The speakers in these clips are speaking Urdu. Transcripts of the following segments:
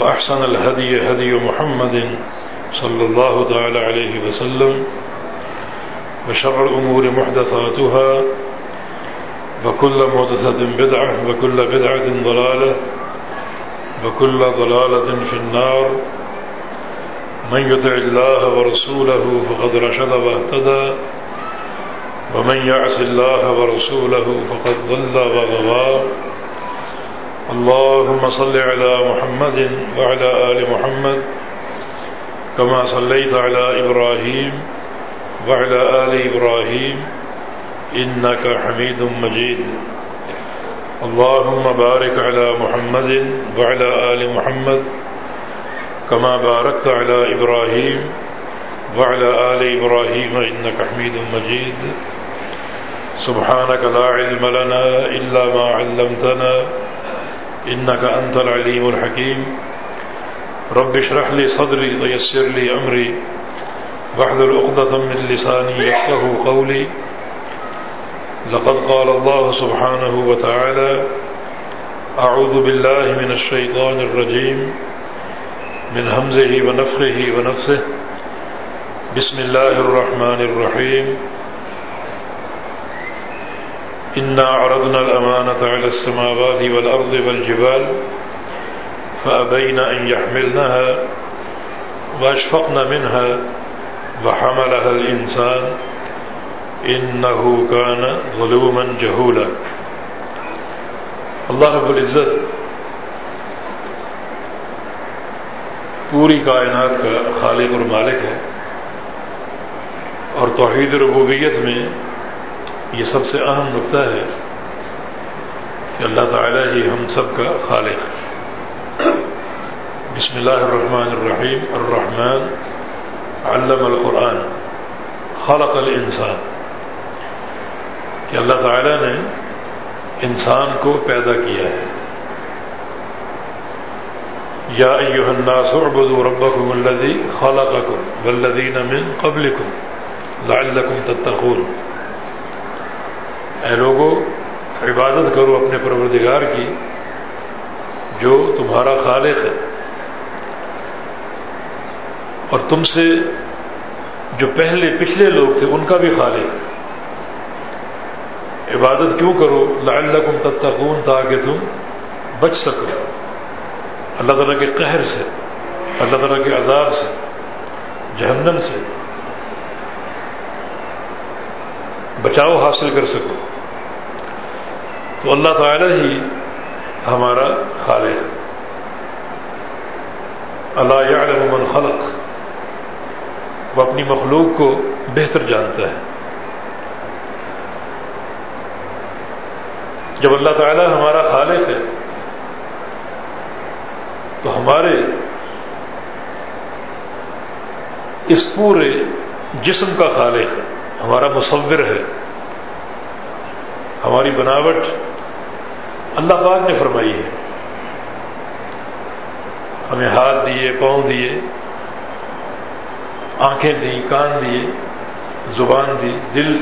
وأحسن الهدي هدي محمد صلى الله تعالى عليه وسلم وشر الأمور محدثاتها وكل محدثة بدعة وكل بدعة ضلالة وكل ضلالة في النار. من يطع الله ورسوله فقد رشد واهتدى ومن يعص الله ورسوله فقد ضل وغضى اللهم صل على محمد وعلى آل محمد كما صليت على إبراهيم وعلى آل إبراهيم إنك حميد مجيد. اللهم بارك على محمد وعلى آل محمد كما باركت على إبراهيم وعلى آل إبراهيم إنك حميد مجيد. سبحانك لا علم لنا إلا ما علمتنا إنك أنت العليم الحكيم. رب اشرح لي صدري ويسر لي أمري. واحلل عقدة من لساني يفقه قولي. لقد قال الله سبحانه وتعالى أعوذ بالله من الشيطان الرجيم. من همزه ونفخه ونفسه بسم الله الرحمن الرحيم. إنا عرضنا الأمانة على السماوات والأرض والجبال فأبين أن يحملنها وأشفقن منها وحملها الإنسان إنه كان ظلوما جهولا. اللہ رب العزت پوری کائنات کا خالق اور مالک ہے اور توحید ربوبیت میں یہ سب سے اہم نقطہ ہے کہ اللہ تعالیٰ ہی ہم سب کا خالق ہے۔ بسم اللہ الرحمن الرحیم۔ الرحمن علم القرآن۔ خلق الانسان۔ کہ اللہ تعالیٰ نے انسان کو پیدا کیا ہے۔ یا ایوہ الناس اعبدوا ربکم الذی خلقکم والذین من قبلکم لعلکم تتقون۔ اے لوگوں عبادت کرو اپنے پروردگار کی، جو تمہارا خالق ہے۔ اور تم سے جو پہلے پچھلے لوگ تھے، ان کا بھی خالق ہے۔ عبادت کیوں کرو؟ لعلکم تتقون، تاکہ تم بچ سکو۔ اللہ تعالیٰ کے قہر سے، اللہ تعالیٰ کے عذاب سے، جہنم سے۔ بچاؤ حاصل کر سکو۔ تو اللہ تعالی ہی ہمارا خالق اللہ یعلم من خلق۔ وہ اپنی مخلوق کو بہتر جانتا ہے۔ جب اللہ تعالی ہمارا خالق ہے، تو ہمارے اس پورے جسم کا خالق ہے۔ ہمارا مصور ہے، ہماری بناوٹ اللہ پاک نے فرمائی ہے۔ ہمیں ہاتھ دیے، پاؤں دیے، آنکھیں دی، کان دیے، زبان دی، دل،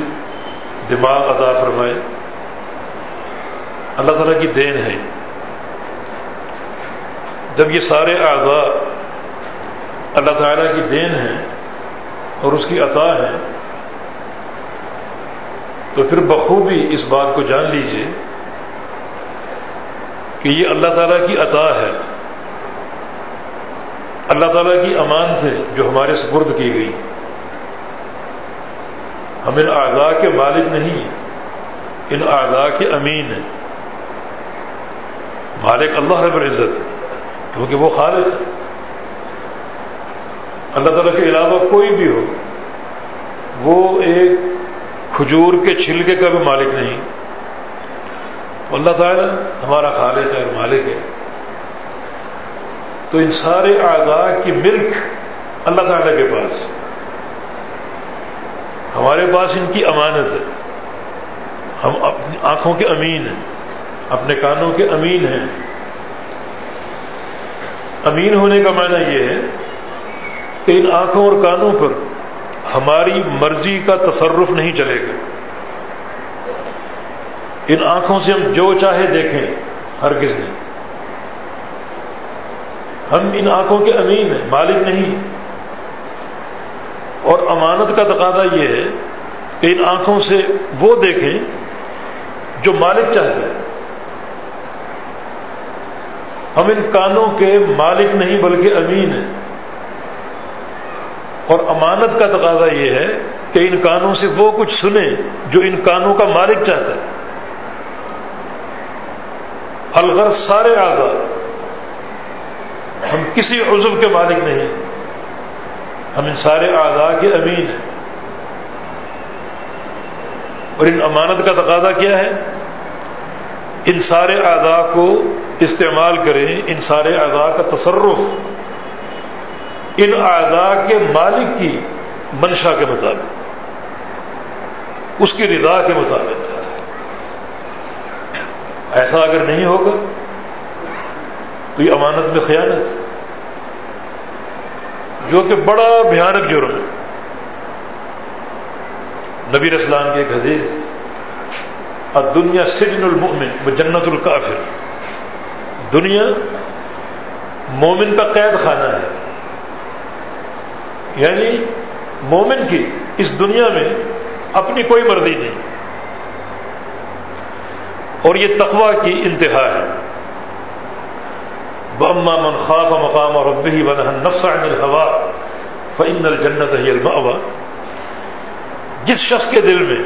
دماغ عطا فرمائے۔ اللہ تعالیٰ کی دین ہے۔ جب یہ سارے اعضاء اللہ تعالیٰ کی دین ہیں اور اس کی عطا ہے تو پھر بخوبی اس بات کو جان لیجیے کہ یہ اللہ تعالیٰ کی عطا ہے۔ اللہ تعالیٰ کی امان تھے جو ہمارے سپرد کی گئی۔ ہم ان اعضاء کے مالک نہیں، ان اعضاء کے امین ہیں۔ مالک اللہ رب العزت، کیونکہ وہ خالق ہے اللہ تعالیٰ کے علاوہ کوئی بھی ہو، وہ ایک کھجور کے چھلکے کا بھی مالک نہیں۔ اللہ تعالیٰ ہمارا خالق ہے اور مالک ہے۔ تو ان سارے آگاہ کی ملک اللہ تعالی کے پاس۔ ہمارے پاس ان کی امانت ہے۔ ہم اپنی آنکھوں کے امین ہیں۔ اپنے کانوں کے امین ہیں۔ امین ہونے کا معنی یہ ہے کہ ان آنکھوں اور کانوں پر ہماری مرضی کا تصرف نہیں چلے گا۔ ان آنکھوں سے ہم جو چاہے دیکھیں ہر کس نے ہم ان آنکھوں کے امین ہیں، مالک نہیں۔ اور امانت کا تقاضا یہ ہے کہ ان آنکھوں سے وہ دیکھیں جو مالک چاہتا ہے ہم ان کانوں کے مالک نہیں، بلکہ امین ہیں۔ اور امانت کا تقاضا یہ ہے کہ ان کانوں سے وہ کچھ سنیں جو ان کانوں کا مالک چاہتا ہے۔ الغر سارے آگا ہم کسی عزب کے مالک نہیں۔ ہم ان سارے آگا کے امین ہیں۔ اور ان امانت کا تقاضا کیا ہے؟ ان سارے اعضاء کو استعمال کریں، ان سارے اعضاء کا تصرف۔ ان اعضاء کے مالک کی منشا کے مطابق، اس کی رضا کے مطابق۔ ایسا اگر نہیں ہوگا، تو یہ امانت میں خیانت۔ جو کہ بڑا بھیانک جرم ہے۔ نبی اسلام کی ایک حدیث اور دنیا سجن المؤمن وہ جنت الکافر۔ دنیا مومن کا قید خانہ ہے۔ یعنی مومن کی اس دنیا میں اپنی کوئی مرضی نہیں۔ اور یہ تقوا کی انتہا ہے۔ بما من خاف مقام اور ربی بن نفس عن الحوا فن الجنت ہی المأوا جس شخص کے دل میں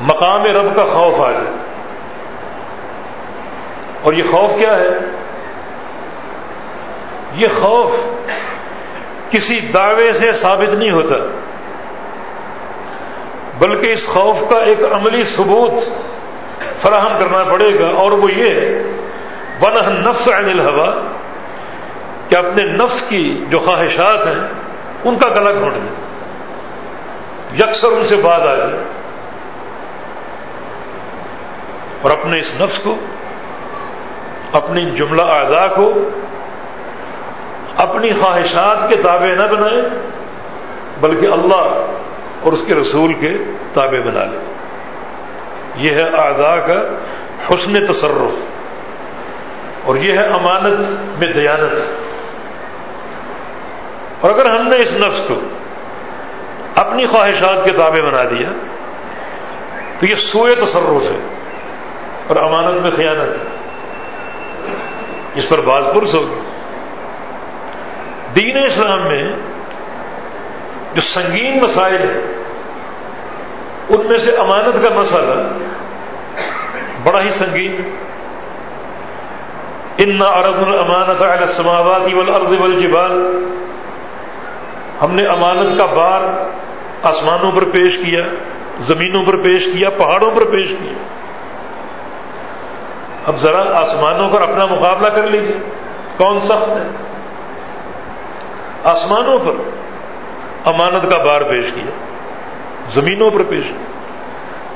مقام رب کا خوف آ جائے، اور یہ خوف کیا ہے؟ یہ خوف کسی دعوے سے ثابت نہیں ہوتا۔ بلکہ اس خوف کا ایک عملی ثبوت فراہم کرنا پڑے گا۔ اور وہ یہ ون نفس عن الحوا کہ اپنے نفس کی جو خواہشات ہیں، ان کا گلا گھونٹ دیں یکسر ان سے بات آ جائے۔ اور اپنے اس نفس کو، اپنی جملہ اعضاء کو اپنی خواہشات کے تابع نہ بنائے، بلکہ اللہ اور اس کے رسول کے تابع بنا لے۔ یہ ہے اعضاء کا حسن تصرف۔ اور یہ ہے امانت میں دیانت۔ اور اگر ہم نے اس نفس کو اپنی خواہشات کے تابع بنا دیا، تو یہ سوئے تصرف ہے اور امانت میں خیانت ہے۔ اس پر باز پرس ہوگی۔ دین اسلام میں جو سنگین مسائل ہیں، ان میں سے امانت کا مسئلہ بڑا ہی سنگین ان عرب الامانت السماواتی والارض والجبال، ہم نے امانت کا بار آسمانوں پر پیش کیا، زمینوں پر پیش کیا، پہاڑوں پر پیش کیا۔ اب ذرا آسمانوں پر اپنا مقابلہ کر لیجیے کون سخت ہے؟ آسمانوں پر امانت کا بار پیش کیا، زمینوں پر پیش کیا،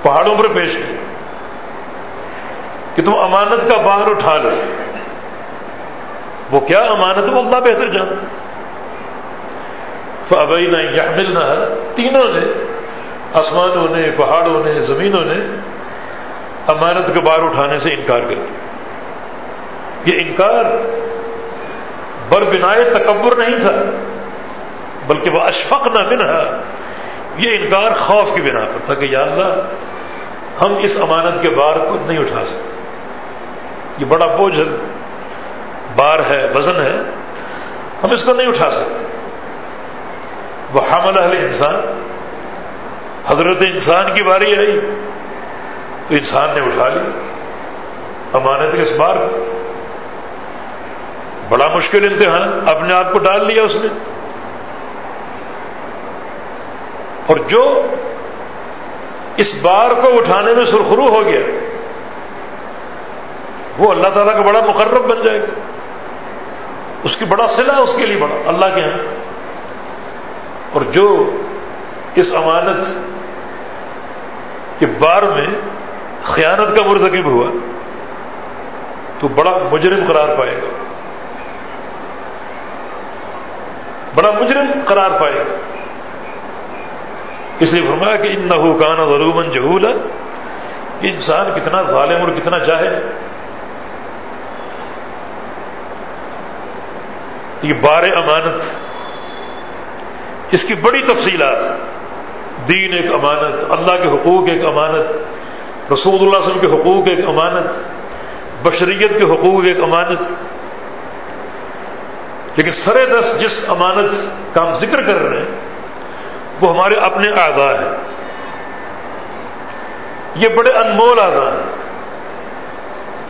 پہاڑوں پر پیش کیا کہ تم امانت کا بار اٹھا لو۔ وہ کیا امانت وہ اللہ بہتر جانتا فبئی نہ یا ملنا تینوں نے، آسمانوں نے، پہاڑوں نے، زمینوں نے امانت کے بار اٹھانے سے انکار کر دیا۔ یہ انکار بر بنائے تکبر نہیں تھا، بلکہ وہ اشفق نہ بنا یہ انکار خوف کی بنا پر تھا کہ یا اللہ، ہم اس امانت کے بار کو نہیں اٹھا سکتے۔ یہ بڑا بوجھ بار ہے، وزن ہے، ہم اس کو نہیں اٹھا سکتے۔ وہ حامل اہل انسان، حضرت انسان کی باری آئی، تو انسان نے اٹھا لی امانت کے اس بار کو۔ بڑا مشکل امتحان، اپنے آپ کو ڈال لیا اس نے۔ اور جو اس بار کو اٹھانے میں سرخرو ہو گیا، وہ اللہ تعالیٰ کا بڑا مقرب بن جائے گا۔ اس کی بڑا صلہ اس کے لیے بڑا، اللہ کے یہاں اور جو اس امانت کے بار میں خیانت کا مرتکب ہوا، تو بڑا مجرم قرار پائے گا۔ بڑا مجرم قرار پائے۔ گا اس لیے فرمایا کہ ان نہ کانا ضرومن جہول انسان کتنا ظالم اور کتنا چاہے تو یہ بار امانت، اس کی بڑی تفصیلات۔ دین ایک امانت، اللہ کے حقوق ایک امانت، رسول اللہ صلی اللہ علیہ وسلم کے حقوق ایک امانت، بشریت کے حقوق ایک امانت۔ لیکن سر دس جس امانت کا ہم ذکر کر رہے ہیں، وہ ہمارے اپنے اعضاء ہیں یہ بڑے انمول اعضاء ہیں۔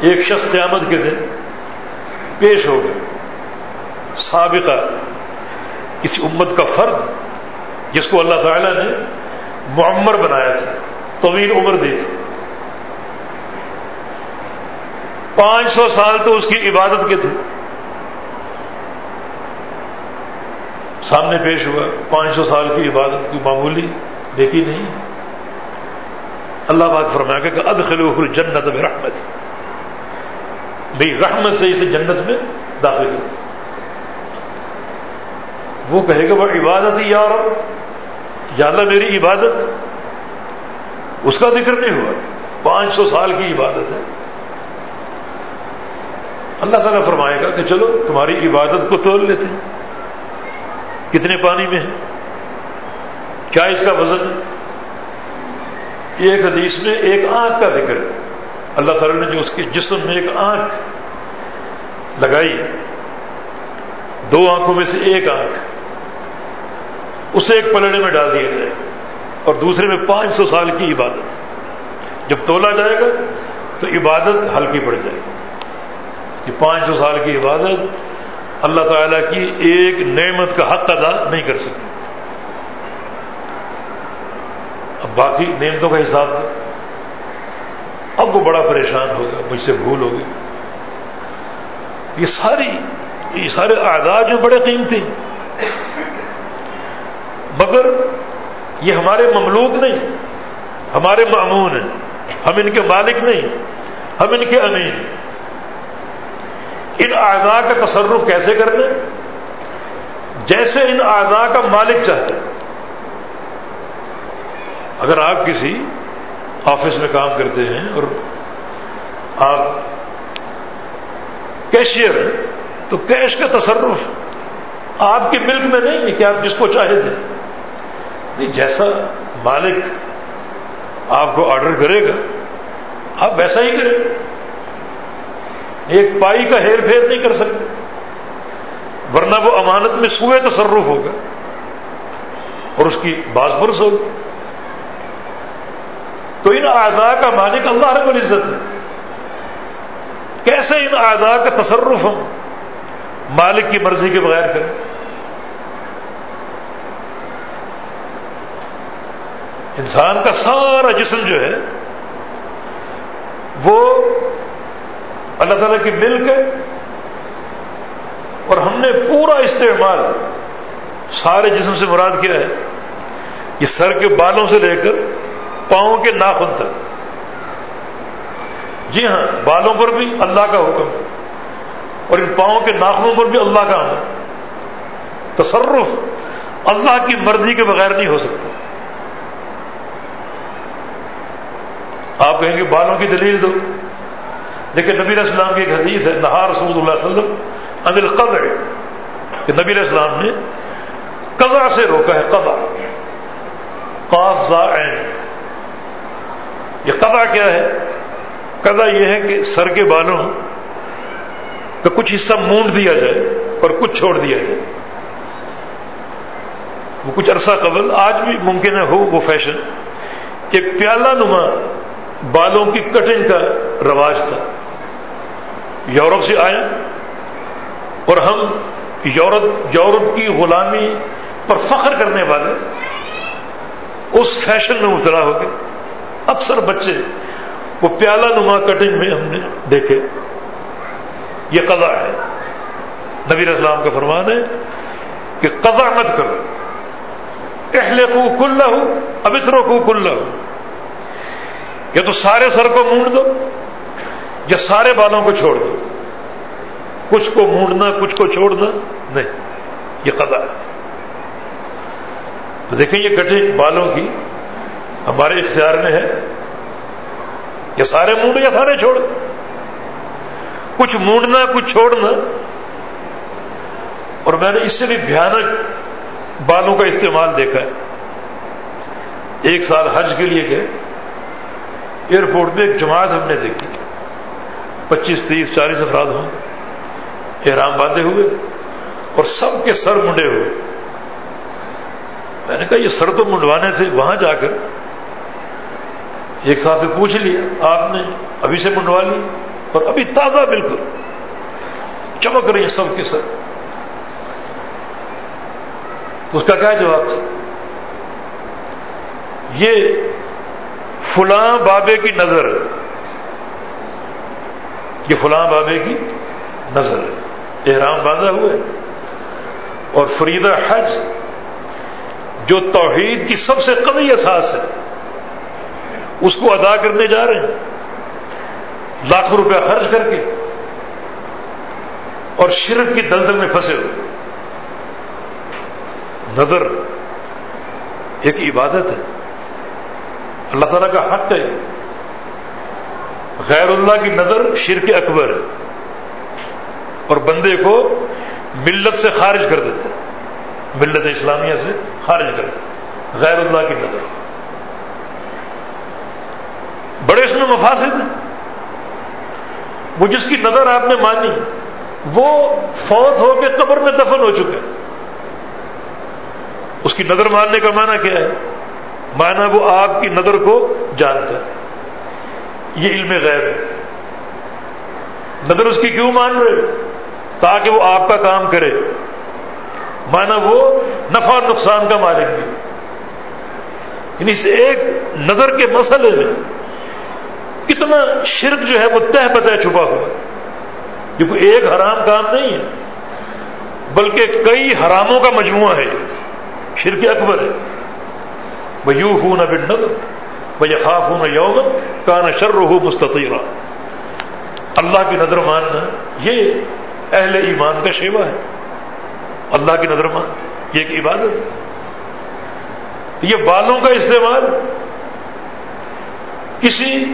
ایک شخص قیامت کے دن پیش ہو گئے۔ سابقہ کسی امت کا فرد جس کو اللہ تعالی نے معمر بنایا تھا، طویل عمر دی تھی۔ پانچ سو سال تو اس کی عبادت کے تھے۔ سامنے پیش ہوا، پانچ سو سال کی عبادت کی معمولی دیکھی نہیں۔ اللہ پاک فرمایا کہ ادخلوہ الجنت برحمت بھئی رحمت سے اسے جنت میں داخل کر۔ وہ کہے گا، وہ عبادت ہی یار یا اللہ میری عبادت؟ اس کا ذکر نہیں ہوا۔ پانچ سو سال کی عبادت ہے۔ اللہ تعالیٰ فرمائے گا کہ چلو، تمہاری عبادت کو تول لیتے کتنے پانی میں ہے؟ کیا اس کا وزن ایک حدیث میں ایک آنکھ کا ذکر ہے۔ اللہ تعالیٰ نے جو اس کے جسم میں ایک آنکھ لگائی، دو آنکھوں میں سے ایک آنکھ، اسے ایک پلڑے میں ڈال دیا جائے، اور دوسرے میں پانچ سو سال کی عبادت۔ جب تولا جائے گا تو عبادت ہلکی پڑ جائے گی۔ یہ پانچ سو سال کی عبادت اللہ تعالی کی ایک نعمت کا حق ادا نہیں کر سکتی اب باقی نعمتوں کا حساب دیں۔ اب وہ بڑا پریشان ہوگا مجھ سے بھول ہوگی یہ ساری، یہ سارے آداد جو بڑے قیمتی مگر یہ ہمارے مملوک نہیں، ہمارے معمون ہیں۔ ہم ان کے مالک نہیں، ہم ان کے امین ان اعضاء کا تصرف کیسے کرنے جیسے ان اعضاء کا مالک چاہتے ہیں اگر آپ کسی آفس میں کام کرتے ہیں اور آپ کیشیئر ہیں، تو کیش کا تصرف آپ کے ملک میں نہیں ہے کہ آپ جس کو چاہے دیں۔ نہیں، جیسا مالک آپ کو آرڈر کرے گا، آپ ویسا ہی کریں۔ ایک پائی کا ہیر پھیر نہیں کر سکتے۔ ورنہ وہ امانت میں سوئے تصرف ہوگا اور اس کی باز برس ہوگی۔ تو ان اعداء کا مالک اللہ رب العزت ہے۔ کیسے ان اعداء کا تصرف ہم مالک کی مرضی کے بغیر کریں۔ انسان کا سارا جسم جو ہے وہ اللہ تعالیٰ کی ملک ہے اور ہم نے پورا استعمال سارے جسم سے مراد کیا ہے یہ سر کے بالوں سے لے کر پاؤں کے ناخن تک۔ جی ہاں بالوں پر بھی اللہ کا حکم اور ان پاؤں کے ناخنوں پر بھی اللہ کا حکم تصرف اللہ کی مرضی کے بغیر نہیں ہو سکتا۔ آپ کہیں گے بالوں کی دلیل دو۔ لیکن نبی علیہ السلام کی ایک حدیث ہے نہار رسول اللہ علیہ وسلم انل قدر کہ نبی علیہ السلام نے قضا سے روکا ہے قضا قاف زا عین۔ یہ قضا کیا ہے؟ قضا یہ ہے کہ سر کے بالوں کا کچھ حصہ مونڈ دیا جائے اور کچھ چھوڑ دیا جائے۔ وہ کچھ عرصہ قبل، آج بھی ممکن ہے، ہو وہ فیشن، کہ پیالہ نما بالوں کی کٹنگ کا رواج تھا۔ یورپ سے آئے اور ہم یورپ یورپ کی غلامی پر فخر کرنے والے اس فیشن میں مبتلا ہو گئے۔ اکثر بچے وہ پیالہ نما کٹنگ میں ہم نے دیکھے۔ یہ قضا ہے۔ نبی اسلام کا فرمان ہے کہ قضا مت کرو۔ اہل کو کل ہو ابترو کو کل ہو یا تو سارے سر کو مونڈ دو۔ یا سارے بالوں کو چھوڑ دو۔ کچھ کو مونڈنا، کچھ کو چھوڑنا نہیں، یہ قضا ہے۔ تو دیکھیں یہ کٹنگ بالوں کی ہمارے اختیار میں ہے۔ یا سارے مونڈ یا سارے چھوڑ۔ کچھ مونڈنا، کچھ چھوڑنا۔ اور میں نے اس سے بھی بھیانک بالوں کا استعمال دیکھا ہے۔ ایک سال حج کے لیے گئے۔ ایئرپورٹ میں ایک جماعت ہم نے دیکھی۔ پچیس، تیس، چالیس افراد ہوں احرام باندھے ہوئے اور سب کے سر منڈے ہوئے۔ میں نے کہا، یہ سر تو منڈوانے سے وہاں جا کر ایک ساتھ سے پوچھ لیا، آپ نے ابھی سے منڈوا لی؟ اور ابھی تازہ بالکل چمک رہی ہیں سب کے سر۔ تو اس کا کیا جواب تھا؟ یہ فلاں بابے کی نظر یہ فلاں بابے کی نظر ہے، احرام باندھا ہوئے اور فریدہ حج، جو توحید کی سب سے قوی احساس ہے، اس کو ادا کرنے جا رہے ہیں۔ لاکھوں روپیہ خرچ کر کے اور شرک کی دلدل میں پھنسے ہوئے۔ نظر ایک عبادت ہے۔ اللہ تعالیٰ کا حق ہے۔ غیر اللہ کی نظر شرک اکبر ہے۔ اور بندے کو ملت سے خارج کر دیتے ملت اسلامیہ سے خارج کر دیتے غیر اللہ کی نظر۔ بڑے اس میں مفاصد ہیں۔ وہ جس کی نظر آپ نے مانی، وہ فوت ہو کے قبر میں دفن ہو چکے۔ اس کی نظر ماننے کا معنی کیا ہے؟ معنی وہ آپ کی نظر کو جانتا ہے۔ یہ علم غیر ہے۔ نظر اس کی کیوں مان رہے تاکہ وہ آپ کا کام کرے۔ مانا وہ نفع نقصان کا مالک بھی۔ یعنی اس ایک نظر کے مسئلے میں کتنا شرک جو ہے وہ تہ بتہ چھپا ہوا یہ کوئی ایک حرام کام نہیں ہے، بلکہ کئی حراموں کا مجموعہ ہے۔ شرک اکبر ہے۔ وہ یو ہوں نہ وہ یہ خاف ہوں یوم کا نہ شر ہو مستطیرہ اللہ کی نظر ماننا یہ اہل ایمان کا شیوا ہے۔ اللہ کی نظر مان یہ ایک عبادت ہے۔ یہ بالوں کا استعمال کسی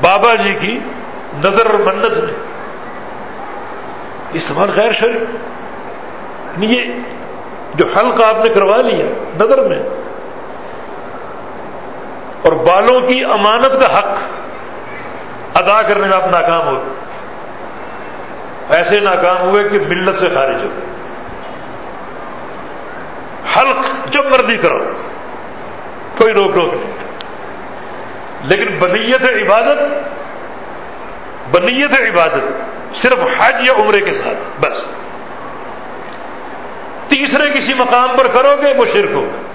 بابا جی کی نظر منت میں۔ استعمال غیر شریف یعنی یہ جو حلق آپ نے کروا لیا نظر میں اور بالوں کی امانت کا حق ادا کرنے میں آپ ناکام ہو ایسے ناکام ہوئے کہ ملت سے خارج ہو حلق جب مرضی کرو، کوئی روک روک نہیں۔ لیکن بنیت عبادت بنیت عبادت صرف حج یا عمرے کے ساتھ، بس۔ تیسرے کسی مقام پر کرو گے وہ شرک ہوگا۔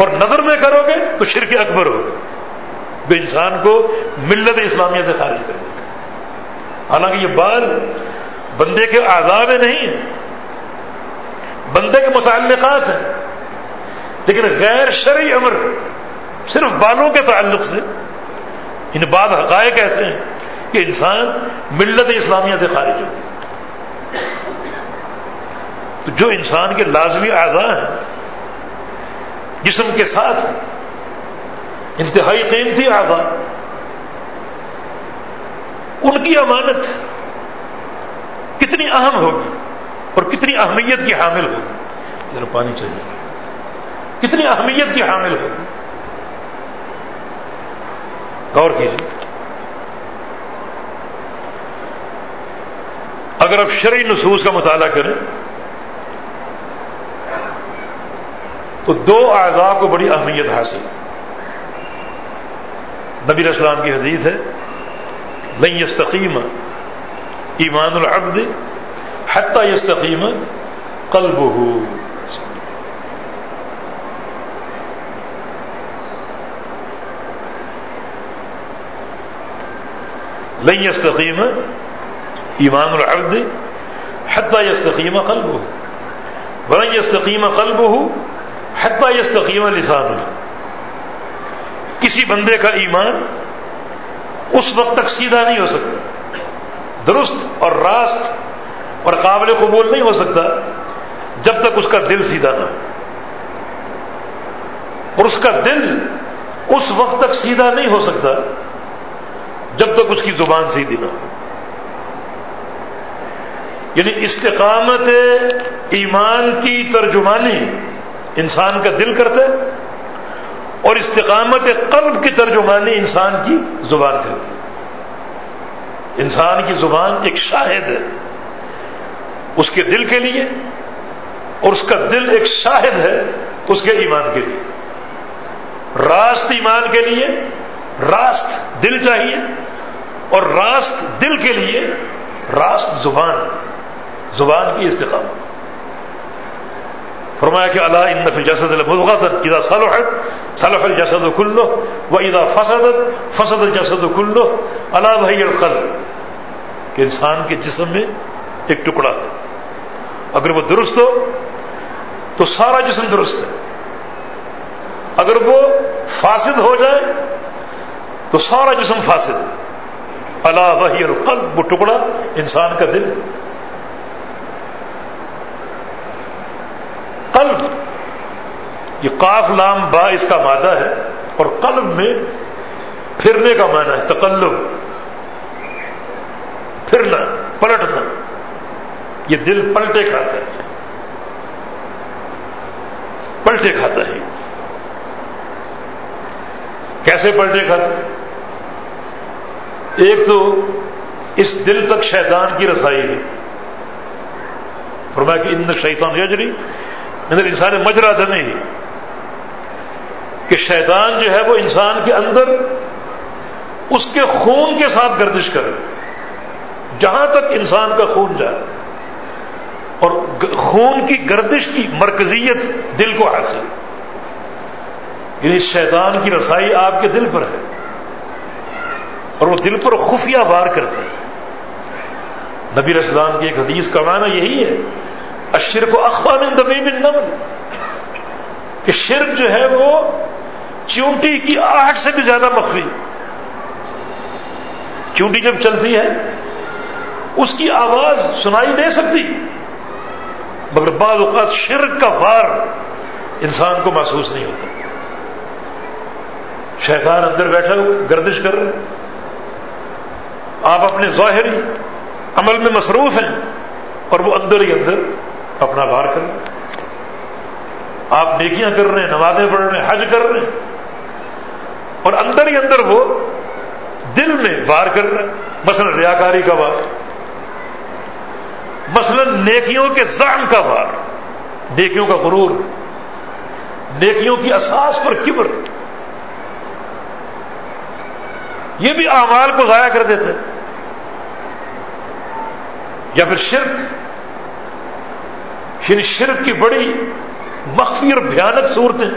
اور نظر میں کرو گے تو شرک اکبر ہوگا وہ انسان کو ملت اسلامیہ سے خارج کر دے گا۔ حالانکہ یہ بال بندے کے آزاد نہیں ہیں بندے کے متعلقات ہیں۔ لیکن غیر شرعی امر صرف بالوں کے تعلق سے۔ ان بعد حقائق ایسے ہیں کہ انسان ملت اسلامیہ سے خارج ہو تو جو انسان کے لازمی اعضاء ہیں جسم کے ساتھ انتہائی قیمتی اعضاء، ان کی امانت کتنی اہم ہوگی اور کتنی اہمیت کی حامل ہوگی۔ ذرا پانی چاہیے۔ کتنی اہمیت کی حامل ہوگی۔ غور کیجیے۔ اگر آپ شرعی نصوص کا مطالعہ کریں تو دو اعضاء کو بڑی اہمیت حاصل نبی اسلام کی حدیث ہے نہیں یستقیم ایمان العبد حتہ یستقیم قلب ہو لن يستقيم ایمان العبد حتہ یستقیم قلب ہو ورن یستقیم قلب ہو لسان. کسی بندے کا ایمان اس وقت تک سیدھا نہیں ہو سکتا. درست اور راست اور قابل قبول نہیں ہو سکتا جب تک اس کا دل سیدھا نہ ہو. اور اس کا دل اس وقت تک سیدھا نہیں ہو سکتا جب تک اس کی زبان سیدھی نہ ہو. یعنی استقامت ایمان کی ترجمانی انسان کا دل کرتا ہے اور استقامت قلب کی ترجمانی انسان کی زبان کرتی ہے انسان کی زبان ایک شاہد ہے۔ اس کے دل کے لیے اور اس کا دل ایک شاہد ہے اس کے ایمان کے لیے۔ راست ایمان کے لیے راست دل چاہیے اور راست دل کے لیے راست زبان۔ زبان کی استقامت۔ فرمایا کہ اللہ ان نفی جسد المدغت ادا صلحت، صلح الجسد کلو و ادا فسد فسد الجسد کلو اللہ بھائی القل کہ انسان کے جسم میں ایک ٹکڑا ہے۔ اگر وہ درست ہو، تو سارا جسم درست ہے۔ اگر وہ فاسد ہو جائے، تو سارا جسم فاسد اللہ وحی القلب، وہ ٹکڑا انسان کا دل قلب، یہ قاف لام با اس کا مادہ ہے اور قلب میں پھرنے کا معنی ہے تقلب، پھرنا، پلٹنا، یہ دل پلٹے کھاتا ہے، پلٹے کھاتا ہے۔ کیسے پلٹے کھاتے ایک تو اس دل تک شیطان کی رسائی ہے۔ فرمایا کہ ان شیطان یجری اندر انسان مجرا تھا نہیں کہ شیطان جو ہے وہ انسان کے اندر اس کے خون کے ساتھ گردش کرے، جہاں تک انسان کا خون جائے۔ اور خون کی گردش کی مرکزیت دل کو حاصل۔ یعنی شیطان کی رسائی آپ کے دل پر ہے۔ اور وہ دل پر خفیہ وار کرتے ہیں۔ نبی رسلان کی ایک حدیث کا معنی یہی ہے اشر کو اخوان دبی بن کہ شرک جو ہے وہ چونٹی کی آہٹ سے بھی زیادہ مخفی. چونٹی جب چلتی ہے، اس کی آواز سنائی دے سکتی. مگر بعض اوقات شرک کا وار انسان کو محسوس نہیں ہوتا. شیطان اندر بیٹھا ہو گردش کر رہے آپ اپنے ظاہری عمل میں مصروف ہیں اور وہ اندر ہی اندر اپنا بار کر رہے آپ نیکیاں کر رہے ہیں، نمازیں پڑھ رہے ہیں، حج کر رہے ہیں۔ اور اندر ہی اندر وہ دل میں وار کر رہے ہیں۔ مثلا ریاکاری کا وار۔ مثلا نیکیوں کے زان کا وار۔ نیکیوں کا غرور۔ نیکیوں کی اساس پر کبر۔ یہ بھی اعمال کو ضائع کر دیتے یا پھر شرک۔ یعنی شرک کی بڑی مخفی اور بھیانک صورتیں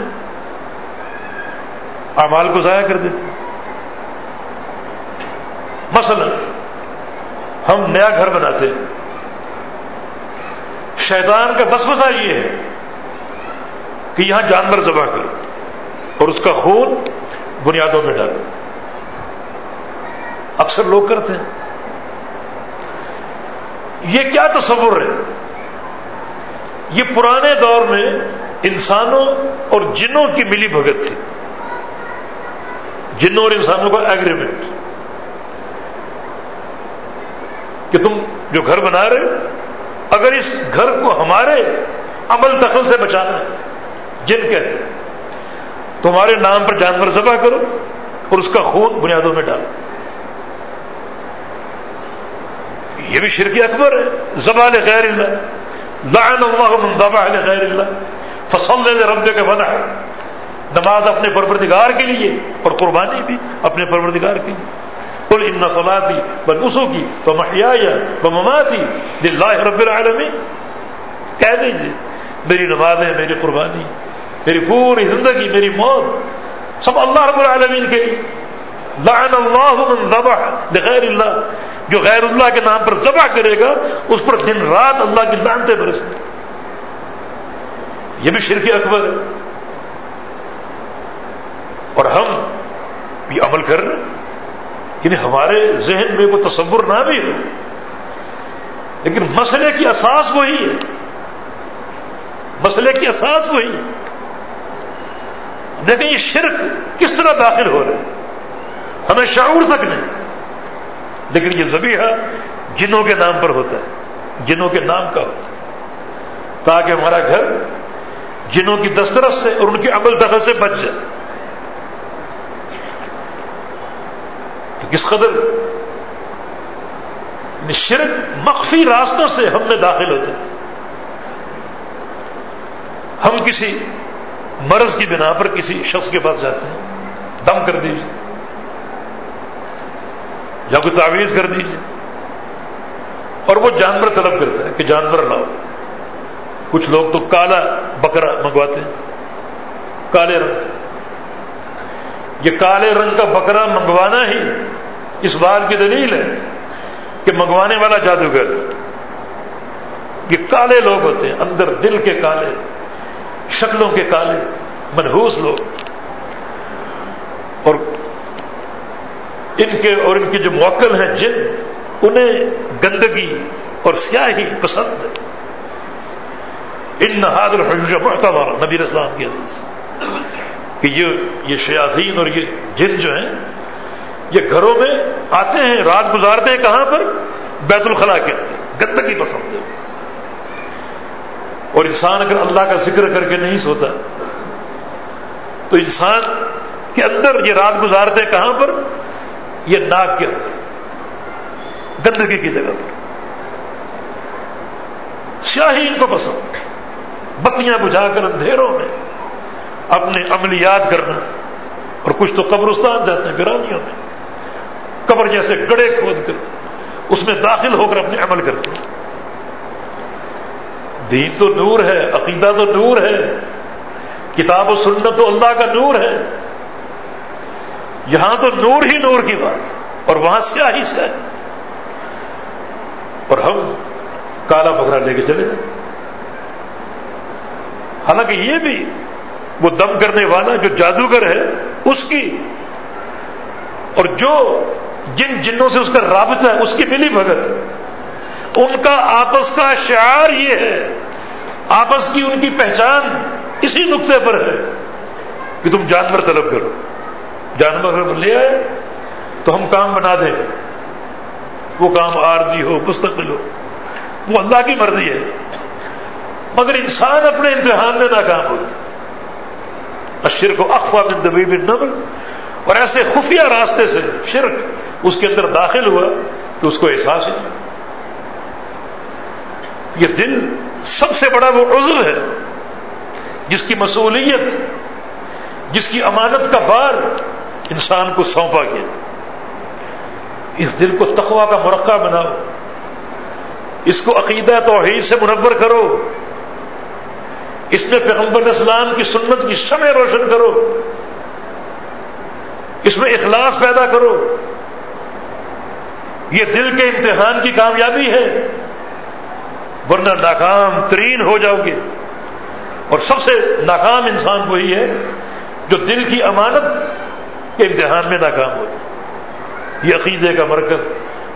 اعمال کو ضائع کر دیتے مثلا ہم نیا گھر بناتے ہیں۔ شیطان کا بسوسا یہ ہے کہ یہاں جانور ذبح کرو اور اس کا خون بنیادوں میں ڈالو۔ اکثر لوگ کرتے ہیں۔ یہ کیا تصور ہے؟ یہ پرانے دور میں انسانوں اور جنوں کی ملی بھگت تھی۔ جنوں اور انسانوں کا ایگریمنٹ کہ تم جو گھر بنا رہے اگر اس گھر کو ہمارے عمل دخل سے بچانا ہے، جن کہتے تمہارے نام پر جانور ذبح کرو اور اس کا خون بنیادوں میں ڈالو۔ یہ بھی شرک اکبر ہے زبان غیر اللہ۔ لعن اللہ من ذبح غیر اللہ. فصل رب کے بنا ہے نماز اپنے پروردگار کے لیے اور قربانی بھی اپنے پروردگار کے لیے. کل ان نسلاتی بل اسو کی تو محیا تو مماتی دلہ رب العالمین. کہہ دیجیے میری نمازیں، میری قربانی، میری پوری زندگی، میری موت سب اللہ رب العالمین کے لیے. لعن اللہ من ذبح لغیر اللہ. جو غیر اللہ کے نام پر ذبح کرے گا، اس پر دن رات اللہ کی لانتے برس یہ بھی شرک اکبر ہے۔ اور ہم یہ عمل کر رہے یعنی ہمارے ذہن میں وہ تصور نہ بھی ہو۔ لیکن مسئلے کی اساس وہی ہے۔ مسئلے کی اساس وہی ہے۔ دیکھیں یہ شرک کس طرح داخل ہو رہے ہمیں شعور تک نہیں۔ لیکن یہ زبیحہ جنوں کے نام پر ہوتا ہے، جنوں کے نام کا ہوتا ہے۔ تاکہ ہمارا گھر جنوں کی دسترس سے اور ان کے عمل دخل سے بچ جائے۔ تو کس قدر یعنی شرک مخفی راستوں سے ہم نے داخل ہوتے ہم کسی مرض کی بنا پر کسی شخص کے پاس جاتے ہیں، دم کر دیجیے یا کوئی تعویذ کر دیجیے اور وہ جانور طلب کرتا ہے کہ جانور لاؤ کچھ لوگ تو کالا بکرا منگواتے ہیں، کالے رنگ۔ یہ کالے رنگ کا بکرا منگوانا ہی اس بات کی دلیل ہے کہ منگوانے والا جادوگر، یہ کالے لوگ ہوتے ہیں، اندر دل کے کالے، شکلوں کے کالے منہوس لوگ۔ اور ان کے اور ان کے جو موکل ہیں جن، انہیں گندگی اور سیاہی پسند ہے۔ ان نہاد الحجہ محتوا نبی اسلام کی حدیث۔ کہ یہ یہ شیاطین اور یہ جن جو ہیں، یہ گھروں میں آتے ہیں، رات گزارتے ہیں کہاں پر؟ بیت الخلاء کے اندر، گندگی پسند ہے۔ اور انسان اگر اللہ کا ذکر کر کے نہیں سوتا، تو انسان کے اندر یہ رات گزارتے ہیں کہاں پر؟ یہ ناک کے اندر گندگی کی جگہ پر۔ سیاہی ان کو پسند، بتیاں بجھا کر اندھیروں میں اپنے عملیات کرنا۔ اور کچھ تو قبرستان جاتے ہیں، گرانیوں میں۔ قبر جیسے گڑے کھود کر اس میں داخل ہو کر اپنے عمل کرتے ہیں۔ دین تو نور ہے، عقیدہ تو نور ہے، کتاب و سنت تو اللہ کا نور ہے۔ یہاں تو نور ہی نور کی بات اور وہاں سیاہی سے اور ہم کالا بکرا لے کے چلے جائیں حالانکہ یہ بھی وہ دم کرنے والا جو جادوگر ہے، اس کی اور جو جن جنوں سے اس کا رابطہ ہے، اس کی ملی بھگت۔ ان کا آپس کا شعار یہ ہے، آپس کی ان کی پہچان اسی نقطے پر ہے کہ تم جانور طلب کرو۔ جانور لے آئے تو ہم کام بنا دیں وہ کام عارضی ہو مستقبل ہو۔ وہ اللہ کی مرضی ہے۔ مگر انسان اپنے امتحان میں ناکام ہو۔ اشر کو اخوا بن دبی بن نبل اور ایسے خفیہ راستے سے شرک اس کے اندر داخل ہوا کہ اس کو احساس ہی یہ دل سب سے بڑا وہ عضو ہے۔ جس کی مصولیت جس کی امانت کا بار انسان کو سونپا گیا۔ اس دل کو تخوا کا مرقع بناؤ۔ اس کو عقیدہ توحید سے منور کرو۔ اس میں پیغمبر اسلام کی سنت کی شمع روشن کرو۔ اس میں اخلاص پیدا کرو۔ یہ دل کے امتحان کی کامیابی ہے۔ ورنہ ناکام ترین ہو جاؤ گے۔ اور سب سے ناکام انسان وہی ہے جو دل کی امانت کے امتحان میں ناکام ہو جائے۔ یہ عقیدے کا مرکز،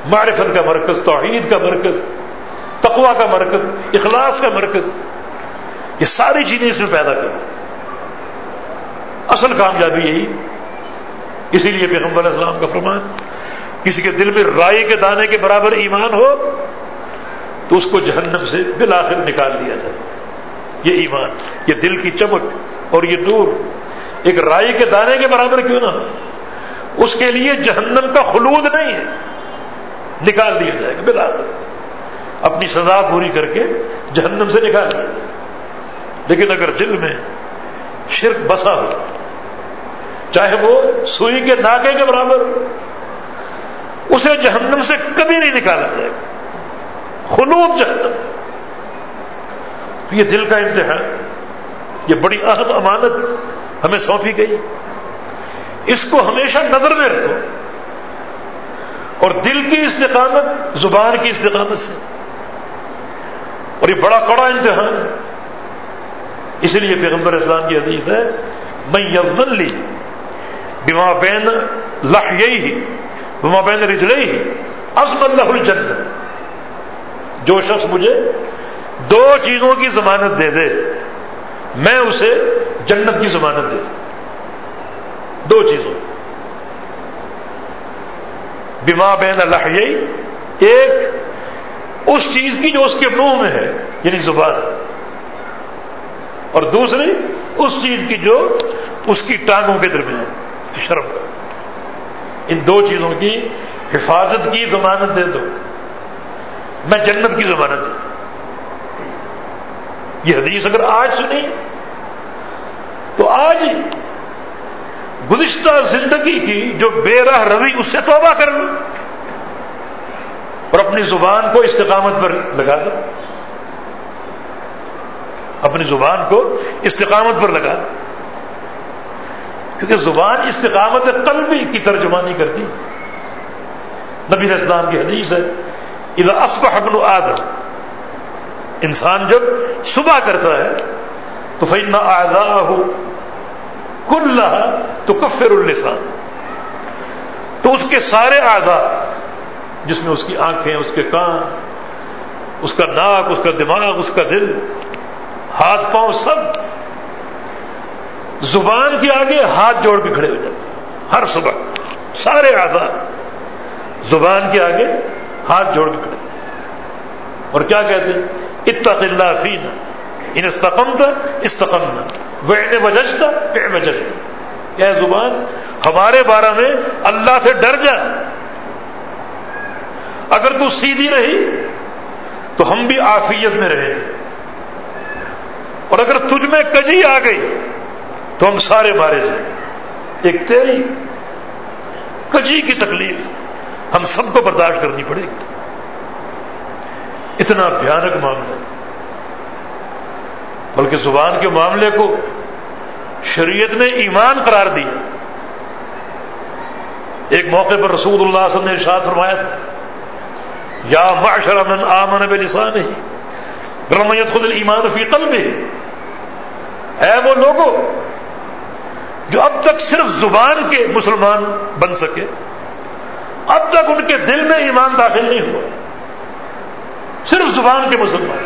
معرفت کا مرکز، توحید کا مرکز تقوا کا مرکز، اخلاص کا مرکز، یہ ساری چیزیں اس میں پیدا کرو اصل کامیابی یہی۔ اسی لیے پیغمبر اسلام کا فرمان، کسی کے دل میں رائی کے دانے کے برابر ایمان ہو، تو اس کو جہنم سے بالآخر نکال دیا جائے۔ یہ ایمان، یہ دل کی چمک اور یہ نور ایک رائی کے دانے کے برابر کیوں نہ اس کے لیے جہنم کا خلود نہیں ہے۔ نکال دیا جائے گا بالآخر اپنی سزا پوری کر کے جہنم سے نکال دیا جائے لیکن اگر دل میں شرک بسا ہو، چاہے وہ سوئی کے ناکے کے برابر اسے جہنم سے کبھی نہیں نکالا جائے گا۔ خلوط جہنم۔ تو یہ دل کا امتحان، یہ بڑی اہم امانت ہمیں سونپی گئی۔ اس کو ہمیشہ نظر میں رکھو۔ اور دل کی استقامت زبان کی استقامت سے۔ اور یہ بڑا کڑا امتحان۔ اس لیے پیغمبر اسلام کی حدیث ہے میں یزمن لی بما بین لہ ہی بما بین رجلے ہی ازم اللہ الجنت جو شخص مجھے دو چیزوں کی ضمانت دے دے، میں اسے جنت کی ضمانت دے دو چیزوں۔ بما بین اللہ ایک اس چیز کی جو اس کے منہ میں ہے یعنی زبان۔ اور دوسری اس چیز کی جو اس کی ٹانگوں کے درمیان، اس کی شرم۔ کا ان دو چیزوں کی حفاظت کی ضمانت دے دو۔ میں جنت کی ضمانت دے دوں یہ حدیث اگر آج سنی تو آج گزشتہ زندگی کی جو بے راہ روی، اس سے توبہ کر لو۔ اور اپنی زبان کو استقامت پر لگا دو۔ اپنی زبان کو استقامت پر لگا دو۔ کیونکہ زبان استقامت قلبی کی ترجمانی کرتی۔ نبی اسلام کی حدیث ہے، اذا اصبح ابن آدم انسان جب صبح کرتا ہے، تو فن آدھا ہو کل تو کفر السان تو اس کے سارے آزا جس میں اس کی آنکھیں، اس کے کان، اس کا ناک، اس کا دماغ، اس کا دل، ہاتھ پاؤں سب زبان کے آگے ہاتھ جوڑ کے کھڑے ہو جاتے ہیں۔ ہر صبح سارے آزا زبان کے آگے ہاتھ جوڑ کے کھڑے۔ اور کیا کہتے ہیں؟ اتق اللہ فینا۔ ان استقم تھا استقم نہ وجشتا وجش کیا زبان ہمارے بارے میں اللہ سے ڈر جا. اگر تو سیدھی رہی، تو ہم بھی آفیت میں رہیں اور اگر تجھ میں کجی آ گئی، تو ہم سارے مارے جائیں. ایک تیری کجی کی تکلیف ہم سب کو برداشت کرنی پڑے گی. اتنا بھیانک معاملہ. بلکہ زبان کے معاملے کو شریعت نے ایمان قرار دیا۔ ایک موقع پر رسول اللہ صلی اللہ علیہ وسلم نے ارشاد فرمایا تھا، یا معشر من آمن بلسان ہی برمیت خود ایمان فی قلب ہے وہ لوگوں جو اب تک صرف زبان کے مسلمان بن سکے، اب تک ان کے دل میں ایمان داخل نہیں ہوا۔ صرف زبان کے مسلمان۔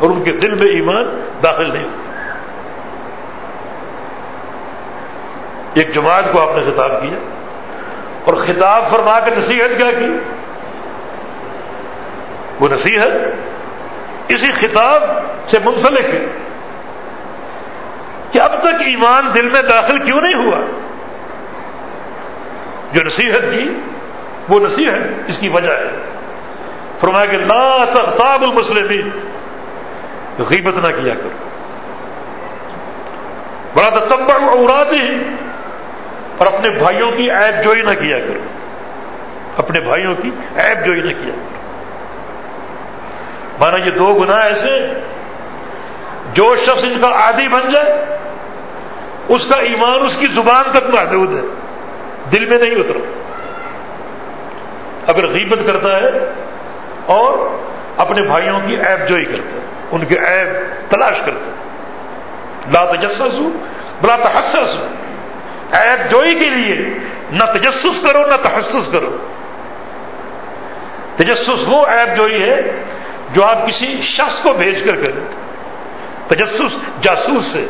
اور ان کے دل میں ایمان داخل نہیں ہوا ایک جماعت کو آپ نے خطاب کیا اور خطاب فرما کے نصیحت کیا کی؟ وہ نصیحت اسی خطاب سے منسلک ہے۔ کہ اب تک ایمان دل میں داخل کیوں نہیں ہوا؟ جو نصیحت کی، وہ نصیحت اس کی وجہ ہے۔ فرمایا کہ لا تغتاب المسلمین۔ غیبت نہ کیا کرو۔ بڑا تتبع اورات ہی اور اپنے بھائیوں کی عیب جوئی نہ کیا کرو۔ اپنے بھائیوں کی عیب جوئی نہ کیا کرو۔ مانا یہ دو گناہ ایسے جو شخص ان کا عادی بن جائے، اس کا ایمان اس کی زبان تک محدود ہے، دل میں نہیں اترا اگر غیبت کرتا ہے اور اپنے بھائیوں کی عیب جوئی کرتا ہے۔ ان کے عیب تلاش کرتا ہے لا تجسس بلا تحسس ہوں عیب جوئی کے لیے نہ تجسس کرو، نہ تحسس کرو۔ تجسس وہ عیب جوئی ہے جو آپ کسی شخص کو بھیج کر کریں۔ تجسس جاسوس سے۔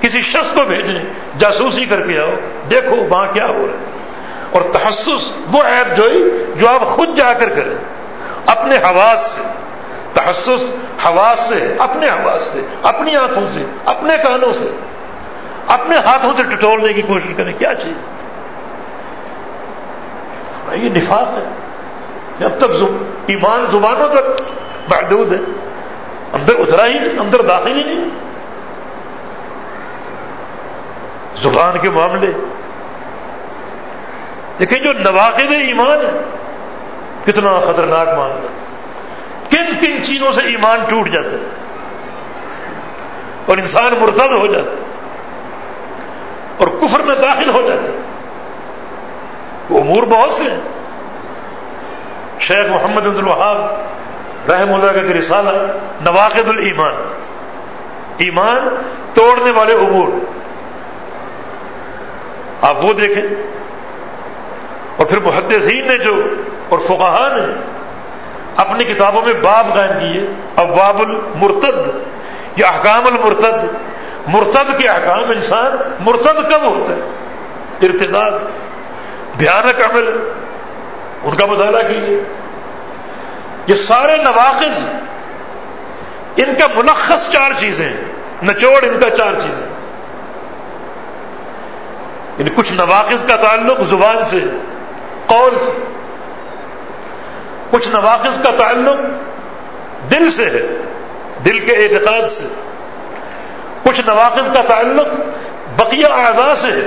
کسی شخص کو بھیجیں، جاسوسی کر کے آؤ۔ دیکھو وہاں کیا ہو رہا ہے۔ اور تحسس وہ عیب جوئی جو آپ خود جا کر کریں۔ اپنے حواس سے۔ تحسس حواس سے، اپنے حواس سے، اپنی آنکھوں سے، اپنے کانوں سے، اپنے ہاتھوں سے ٹٹولنے کی کوشش کریں۔ کیا چیز؟ یہ نفاق ہے۔ اب تک ایمان زبانوں تک محدود ہے۔ اندر اترا ہی نہیں، اندر داخل ہی نہیں۔ زبان کے معاملے۔ دیکھیں جو نواقد ایمان ہے، کتنا خطرناک معاملہ۔ کن کن چیزوں سے ایمان ٹوٹ جاتا ہے اور انسان مرتد ہو جاتا ہے اور کفر میں داخل ہو جاتا ہے وہ امور بہت سے ہیں۔ شیخ محمد عبد الوہاب رحم اللہ کا رسالہ نواقد الایمان۔ ایمان توڑنے والے امور۔ آپ وہ دیکھیں۔ اور پھر محدثین نے جو، اور فقہ نے اپنی کتابوں میں باب قائم کیے ابواب المرتد یا احکام المرتد۔ مرتد کے احکام انسان، مرتد کب ہوتا ہے؟ ارتداد بھیانک عمل ان کا مطالعہ کیجیے یہ سارے نواقص ان کا ملخص چار چیزیں نچوڑ ان کا چار چیزیں ان کچھ نواقص کا تعلق زبان سے، قول سے۔ کچھ نواقص کا تعلق دل سے ہے، دل کے اعتقاد سے۔ کچھ نواقص کا تعلق بقیہ اعضاء سے ہے۔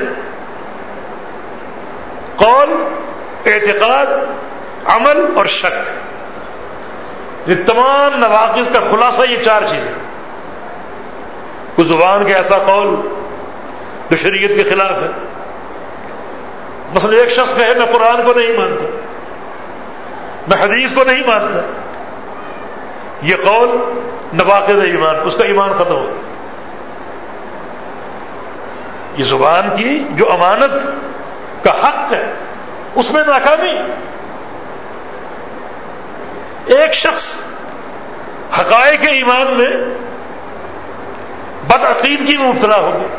قول، اعتقاد، عمل اور شک۔ یہ تمام نواقص کا خلاصہ یہ چار چیزیں کچھ زبان کے ایسا قول جو شریعت کے خلاف ہے۔ مثلا ایک شخص کہے، میں قرآن کو نہیں مانتا۔ میں حدیث کو نہیں مانتا۔ یہ قول نواقد ایمان، اس کا ایمان ختم ہو یہ زبان کی جو امانت کا حق ہے، اس میں ناکامی۔ ایک شخص حقائق ایمان میں بدعقیدگی میں مبتلا ہو گیا۔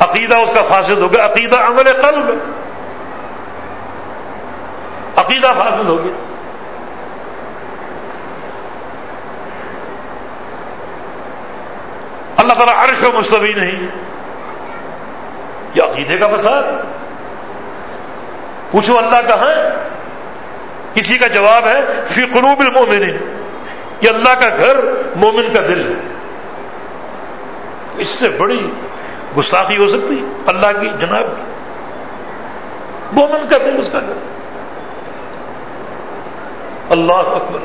عقیدہ اس کا فاسد ہو گیا، عقیدہ عمل قلب ہے۔ عقیدہ فاسد ہو گیا۔ اللہ تعالیٰ عرش و مستوی نہیں۔ یہ عقیدے کا فساد۔ پوچھو اللہ کہاں ہے؟ کسی کا جواب ہے، فی قلوب المومنین یہ اللہ کا گھر، مومن کا دل۔ ہے اس سے بڑی گستاخی ہو سکتی، اللہ کی جناب کی۔ مومن کا دل، اس کا گھر۔ اللہ اکبر۔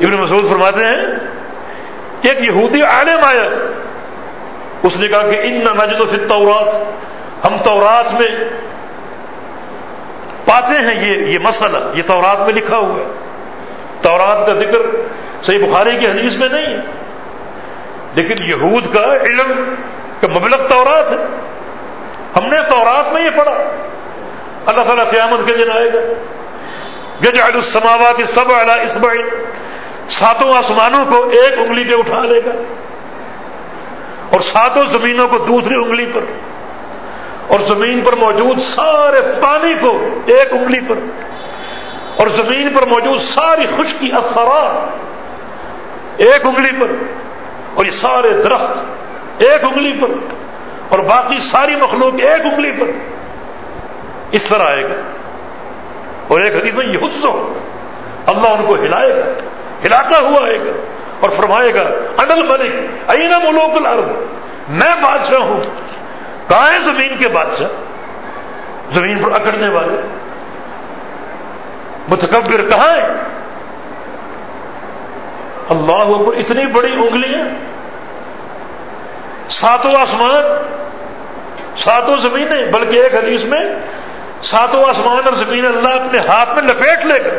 ابن مسعود فرماتے ہیں کہ ایک یہودی عالم آیا۔ اس نے کہا کہ ان نجد و تورات ہم تورات میں پاتے ہیں یہ یہ مسئلہ، یہ تورات میں لکھا ہوا ہے۔ تورات کا ذکر صحیح بخاری کی حدیث میں نہیں۔ ہے لیکن یہود کا علم کا مبلغ تورات ہے۔ ہم نے تورات میں یہ پڑھا۔ اللہ تعالیٰ قیامت کے دن آئے گا۔ یجعل السماوات سب اعلیٰ اسماعیل ساتوں آسمانوں کو ایک انگلی پہ اٹھا لے گا۔ اور ساتوں زمینوں کو دوسری انگلی پر۔ اور زمین پر موجود سارے پانی کو ایک انگلی پر۔ اور زمین پر موجود ساری خشکی اثرات ایک انگلی پر۔ اور یہ سارے درخت ایک انگلی پر۔ اور باقی ساری مخلوق ایک انگلی پر۔ اس طرح آئے گا۔ اور ایک حدیث میں یہ حصہ اللہ ان کو ہلائے گا، ہلاتا ہوا آئے گا اور فرمائے گا، انل ملک، اینا ملوک الارض؟ میں بادشاہ ہوں۔ کہاں ہے زمین کے بادشاہ؟ زمین پر اکڑنے والے۔ متکبر کہاں ہے اللہ پر اتنی بڑی انگلیاں ساتوں آسمان، ساتوں زمینیں، بلکہ ایک حدیث میں ساتوں آسمان اور زمین اللہ اپنے ہاتھ میں لپیٹ لے گا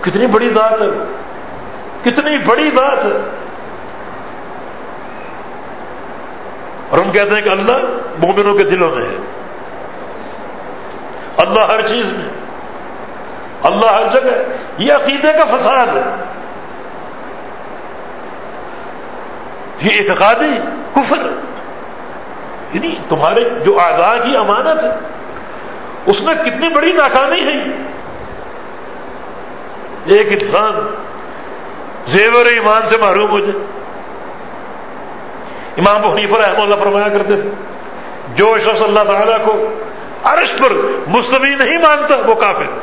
کتنی بڑی ذات ہے۔ کتنی بڑی ذات ہے۔ اور ہم کہتے ہیں کہ اللہ مومنوں کے دلوں میں ہے۔ اللہ ہر چیز میں۔ اللہ ہر جگہ یہ عقیدے کا فساد ہے۔ یہ اعتقادی کفر۔ یعنی تمہارے جو آگاہ کی امانت ہے، اس میں کتنی بڑی ناکامی ہے۔ ایک انسان زیور ایمان سے محروم ہو جائے۔ امام حنیفر رحمہ اللہ فرمایا کرتے تھے، جو شخص اللہ تعالیٰ کو عرش پر مستوی نہیں مانتا، وہ کافر۔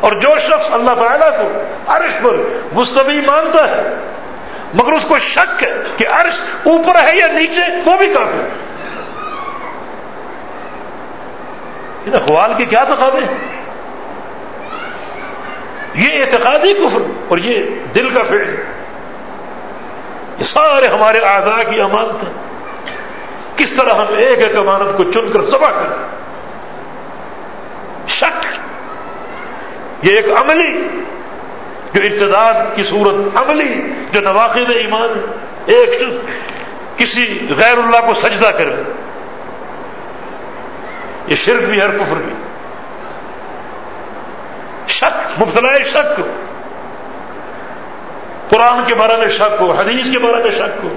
اور جو شخص اللہ تعالیٰ کو عرش پر مستوی مانتا ہے مگر اس کو شک ہے کہ عرش اوپر ہے یا نیچے وہ بھی کافر ان اخوال کے کیا تقاضے ہیں؟ یہ اعتقادی کفر اور یہ دل کا فعل۔ یہ سارے ہمارے آگاہ کی امانت ہیں۔ کس طرح ہم ایک ایک امانت کو چن کر سبا کریں؟ شک۔ یہ ایک عملی جو ارتداد کی صورت عملی، جو نواقد ایمان، ایک کسی غیر اللہ کو سجدہ کرے۔ یہ شرک بھی ہر کفر بھی۔ شک، مبتلا شک۔ قرآن کے بارے میں شک ہو، حدیث کے بارے میں شک ہو،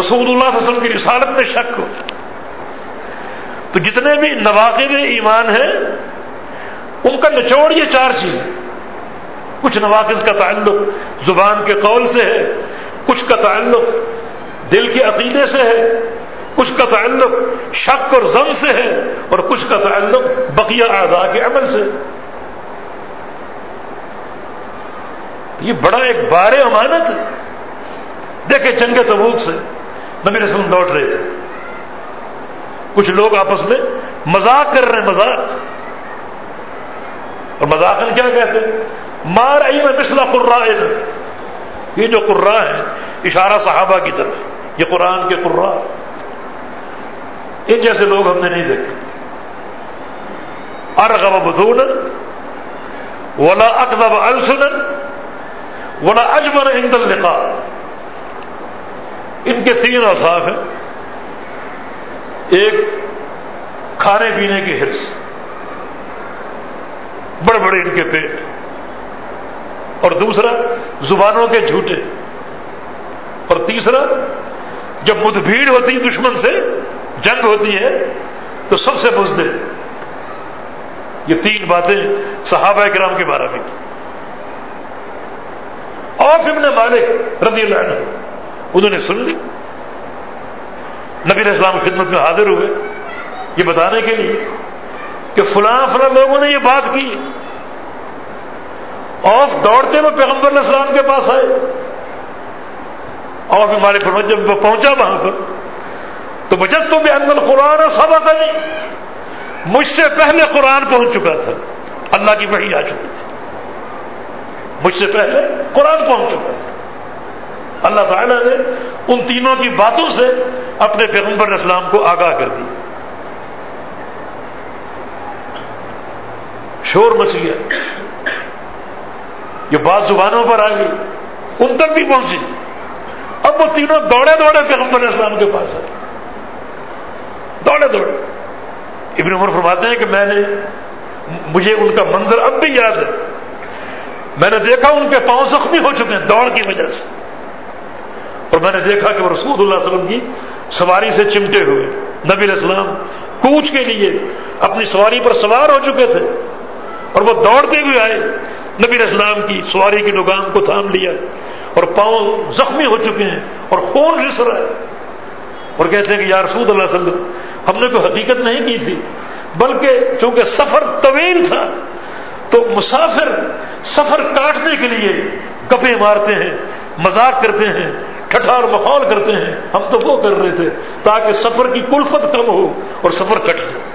رسول اللہ صلی اللہ علیہ وسلم کی رسالت میں شک ہو۔ تو جتنے بھی نواقد ایمان ہیں، ان کا نچوڑ یہ چار چیزیں۔ کچھ نواقص کا تعلق زبان کے قول سے ہے، کچھ کا تعلق دل کے عقیدے سے ہے، کچھ کا تعلق شک اور زم سے ہے اور کچھ کا تعلق بقیہ اعضاء کے عمل سے یہ بڑا ایک بار امانت ہے۔ دیکھیں جنگ تبوک سے نبی رسم لوٹ رہے تھے۔ کچھ لوگ آپس میں مذاق کر رہے ہیں، مذاق۔ اور مذاق کیا کہتے ہیں؟ مار آئی میں مسلا قرا یہ جو قرا ہے، اشارہ صحابہ کی طرف۔ یہ قرآن کے قرا ان جیسے لوگ ہم نے نہیں دیکھے۔ ارغب بزون ولا اقدب السن ولا اجمر عند اللقاء۔ ان کے تین اوصاف ہیں۔ ایک کھانے پینے کی ہرس بڑے بڑے ان کے پیٹ۔ اور دوسرا زبانوں کے جھوٹے اور تیسرا جب مدبھیڑ ہوتی ہے دشمن سے، جنگ ہوتی ہے، تو سب سے بزدل یہ تین باتیں صحابہ کرام کے بارے میں۔ اور ابن مالک رضی اللہ عنہ، انہوں نے سن لی۔ نبی اسلام خدمت میں حاضر ہوئے۔ یہ بتانے کے لیے کہ فلاں فلاں لوگوں نے یہ بات کی۔ اوف دوڑتے ہوئے پیغمبر اسلام کے پاس آئے۔ اور ہمارے فرمت جب وہ پہنچا وہاں پر، تو بجت تو بھی اندر قرآن سب نہیں مجھ سے پہلے قرآن پہنچ چکا تھا۔ اللہ کی وحی آ چکی تھی۔ مجھ سے پہلے قرآن پہنچ چکا تھا۔ اللہ تعالیٰ نے ان تینوں کی باتوں سے اپنے پیغمبر اسلام کو آگاہ کر دی۔ شور مچ گیا یہ بات زبانوں پر آ گئی ان تک بھی پہنچی۔ اب وہ تینوں دوڑے دوڑے پیغمبر اسلام کے پاس آئے۔ دوڑے دوڑے۔ ابن عمر فرماتے ہیں کہ میں نے، مجھے ان کا منظر اب بھی یاد ہے۔ میں نے دیکھا ان کے پاؤں زخمی ہو چکے ہیں دوڑ کی وجہ سے۔ اور میں نے دیکھا کہ وہ رسول اللہ علیہ وسلم کی سواری سے چمٹے ہوئے۔ نبی اسلام کوچ کے لیے اپنی سواری پر سوار ہو چکے تھے اور وہ دوڑتے ہوئے آئے۔ نبی اسلام کی سواری کی لگام کو تھام لیا اور پاؤں زخمی ہو چکے ہیں اور خون رس رہا ہے اور کہتے ہیں کہ یا رسول اللہ علیہ وسلم، ہم نے کوئی حقیقت نہیں کی تھی، بلکہ چونکہ سفر طویل تھا، تو مسافر سفر کاٹنے کے لیے گپے مارتے ہیں، مذاق کرتے ہیں ٹھٹھار مخول کرتے ہیں، ہم تو وہ کر رہے تھے، تاکہ سفر کی کلفت کم ہو اور سفر کٹ جائے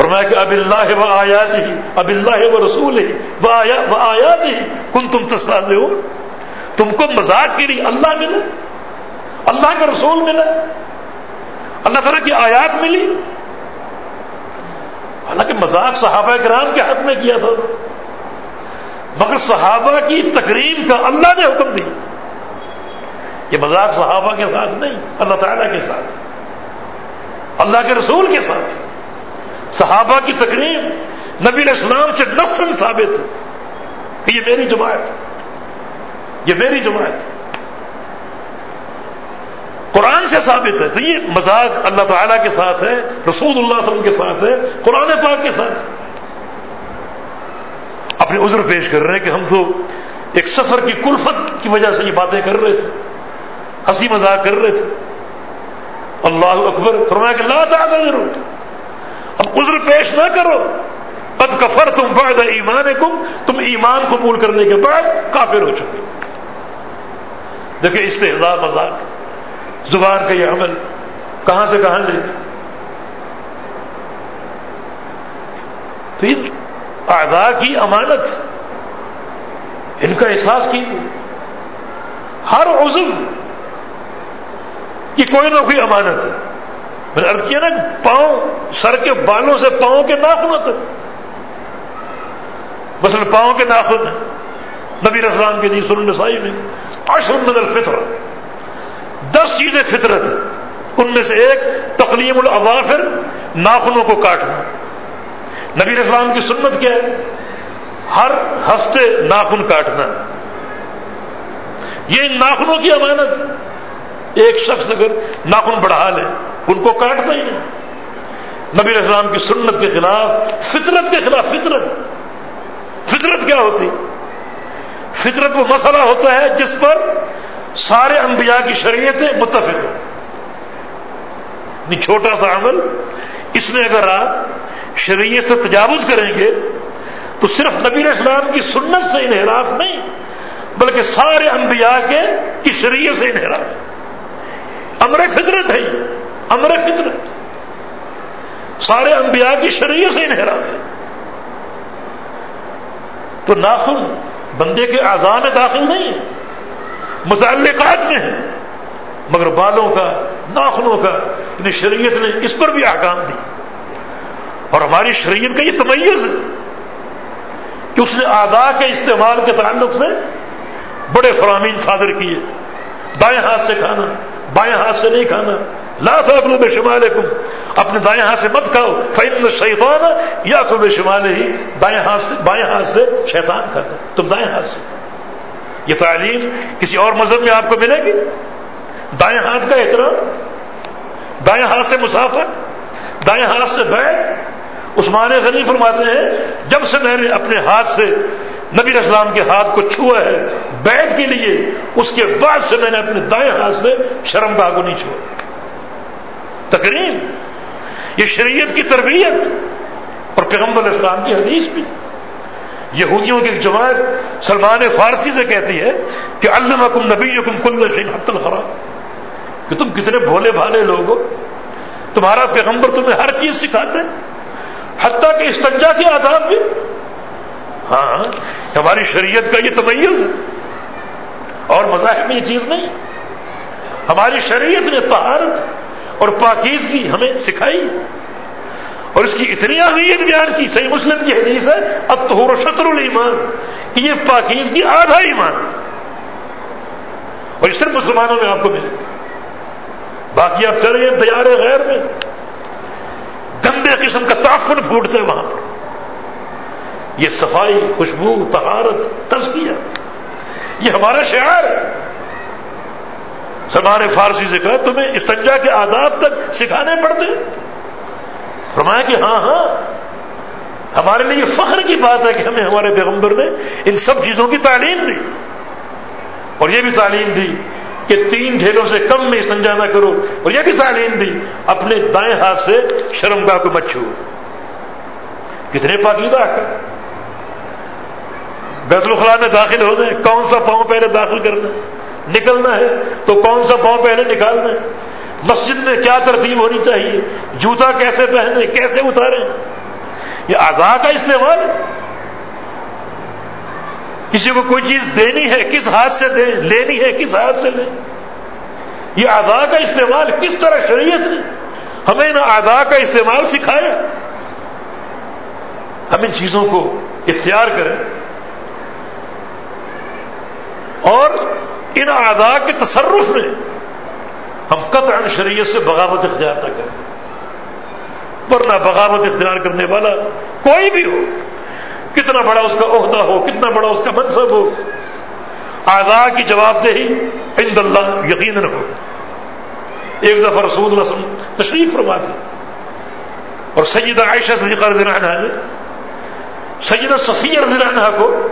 فرمایا کہ اب اللہ و آیات ہی اب اللہ و رسول ہی وہ آیات ہی کن تم تستاز ہو تم کو مذاق کے لیے اللہ ملا، اللہ کا رسول ملا، اللہ تعالیٰ کی آیات ملی۔ حالانکہ مذاق صحابہ کرام کے حق میں کیا تھا، مگر صحابہ کی تقریب کا اللہ نے حکم دیا۔ یہ مذاق صحابہ کے ساتھ نہیں، اللہ تعالیٰ کے ساتھ، اللہ کے رسول کے ساتھ۔ صحابہ کی تقریب نبی اسلام سے نسن ثابت ہے کہ یہ میری جماعت ہے۔ یہ میری جماعت ہے۔ قرآن سے ثابت ہے۔ تو یہ مذاق اللہ تعالیٰ کے ساتھ ہے، رسول اللہ علیہ وسلم کے ساتھ ہے، قرآن پاک کے ساتھ اپنے عذر پیش کر رہے ہیں کہ ہم تو ایک سفر کی کلفت کی وجہ سے یہ باتیں کر رہے تھے۔ ہنسی مذاق کر رہے تھے۔ اللہ اکبر فرمایا کہ لا تعتذروا اب عذر پیش نہ کرو۔ قد کفر تم بعد ایمان تم ایمان قبول کرنے کے بعد کافر ہو چکے۔ دیکھیں استحزار مذاق، زبان کا یہ عمل کہاں سے کہاں لے تو ان کی امانت، ان کا احساس کی ہر عزو کہ کوئی نہ کوئی امانت ہے۔ میں نے ارض کیا نا، پاؤں سر کے بالوں سے پاؤں کے ناخنوں تک مثلا پاؤں کے ناخن نبی اسلام کے دی سن نسائی میں اشرد الفطر۔ دس چیزیں فطرت ہیں۔ ان میں سے ایک تقلیم الاظافر، ناخنوں کو کاٹنا۔ نبی اسلام کی سنت کیا ہے؟ ہر ہفتے ناخن کاٹنا۔ یہ ناخنوں کی امانت ایک شخص اگر ناخن بڑھا لے، ان کو کاٹتا ہی نہیں۔ نبی اسلام کی سنت کے خلاف، فطرت کے خلاف فطرت۔ فطرت کیا ہوتی؟ فطرت وہ مسئلہ ہوتا ہے جس پر سارے انبیاء کی شریعتیں متفق ہوں چھوٹا سا عمل، اس میں اگر آپ شریعت سے تجاوز کریں گے، تو صرف نبی اسلام کی سنت سے انحراف نہیں، بلکہ سارے انبیاء کے، کی شریعت سے انحراف۔ امر فطرت ہے امر فطرت۔ سارے انبیاء کی شریعت سے انحراف ہے۔ تو ناخن بندے کے اعضاء میں داخل نہیں ہے۔ متعلقات میں ہے۔ مگر بالوں کا، ناخنوں کا یعنی شریعت نے اس پر بھی آکام دی۔ اور ہماری شریعت کا یہ تمیز ہے کہ اس نے آدا کے استعمال کے تعلق سے بڑے فرامین صادر کیے۔ دائیں ہاتھ سے کھانا۔ بائیں ہاتھ سے نہیں کھانا۔ لا تاکلو بے شمال اپنے دائیں ہاتھ سے مت کھاؤ۔ فن شیطان یا کو بے شمال ہی دائیں ہاتھ سے بائیں ہاتھ سے شیطان کھاتا تم دائیں ہاتھ سے۔ یہ تعلیم کسی اور مذہب میں آپ کو ملے گی؟ دائیں ہاتھ کا احترام، دائیں ہاتھ سے مسافر، دائیں ہاتھ سے بیٹھ عثمان غنی فرماتے ہیں، جب سے میں نے اپنے ہاتھ سے نبی اسلام کے ہاتھ کو چھوا ہے، بیٹھ کے لیے۔ اس کے بعد سے میں نے اپنے دائیں ہاتھ سے شرم باغ کو نہیں چھوا تقریب یہ شریعت کی تربیت اور پیغمبر اسلام کی حدیث بھی۔ یہودیوں کی ایک جماعت سلمان فارسی سے کہتی ہے کہ اللہ کم نبی کم کل شین حت الخراب کہ تم کتنے بھولے بھالے لوگ ہو۔ تمہارا پیغمبر تمہیں ہر چیز سکھاتے حتیٰ کہ استنجا کے آداب بھی۔ ہاں ہماری شریعت کا یہ تمیز ہے۔ اور مذاہب میں یہ چیز نہیں۔ ہماری شریعت نے طہارت اور پاکیزگی ہمیں سکھائی۔ اور اس کی اتنی اہمیت بیان کی، صحیح مسلم کی حدیث ہے اتہور شطر المان کہ یہ پاکیزگی آدھا ایمان۔ اور اس طرح مسلمانوں میں آپ کو ملے۔ باقی آپ چلے دیار غیر میں۔ گندے قسم کا تعفن پھوٹتے ہیں وہاں پر۔ یہ صفائی، خوشبو تہارت تزکیہ، یہ ہمارا شعار ہے۔ سلمان فارسی سے کہا، تمہیں استنجا کے آداب تک سکھانے پڑتے فرمایا کہ ہاں ہاں ہمارے لیے یہ فخر کی بات ہے کہ ہمیں ہمارے پیغمبر نے ان سب چیزوں کی تعلیم دی۔ اور یہ بھی تعلیم دی کہ تین ڈھیلوں سے کم میں استنجا نہ کرو۔ اور یہ بھی تعلیم دی، اپنے دائیں ہاتھ سے شرمگاہ کو مچھو کتنے پاکیدہ کر بیت الخلاء میں داخل ہونا ہے۔ کون سا پاؤں پہلے داخل کرنا ہے؟ نکلنا ہے۔ تو کون سا پاؤں پہلے نکالنا ہے؟ مسجد میں کیا ترتیب ہونی چاہیے؟ جوتا کیسے پہنے کیسے اتارے یہ آزاد کا استعمال کسی کو کوئی چیز دینی ہے، کس ہاتھ سے دیں؟ لینی ہے، کس ہاتھ سے لیں؟ یہ آزاد کا استعمال کس طرح شریعت نے ہمیں ان آزاد کا استعمال سکھایا؟ ہم ان چیزوں کو اختیار کریں۔ اور ان اعضاء کے تصرف میں ہم قطع شریعت سے بغاوت اختیار نہ کریں۔ ورنہ بغاوت اختیار کرنے والا کوئی بھی ہو، کتنا بڑا اس کا عہدہ ہو، کتنا بڑا اس کا منصب ہو آزا کی جواب دہی عند اللہ یقین ہو ایک دفعہ رسول رسم تشریف فرماتے اور سیدہ عائشہ صدیقہ رضی اللہ عنہ نے سیدہ صفیہ رضی اللہ عنہ کو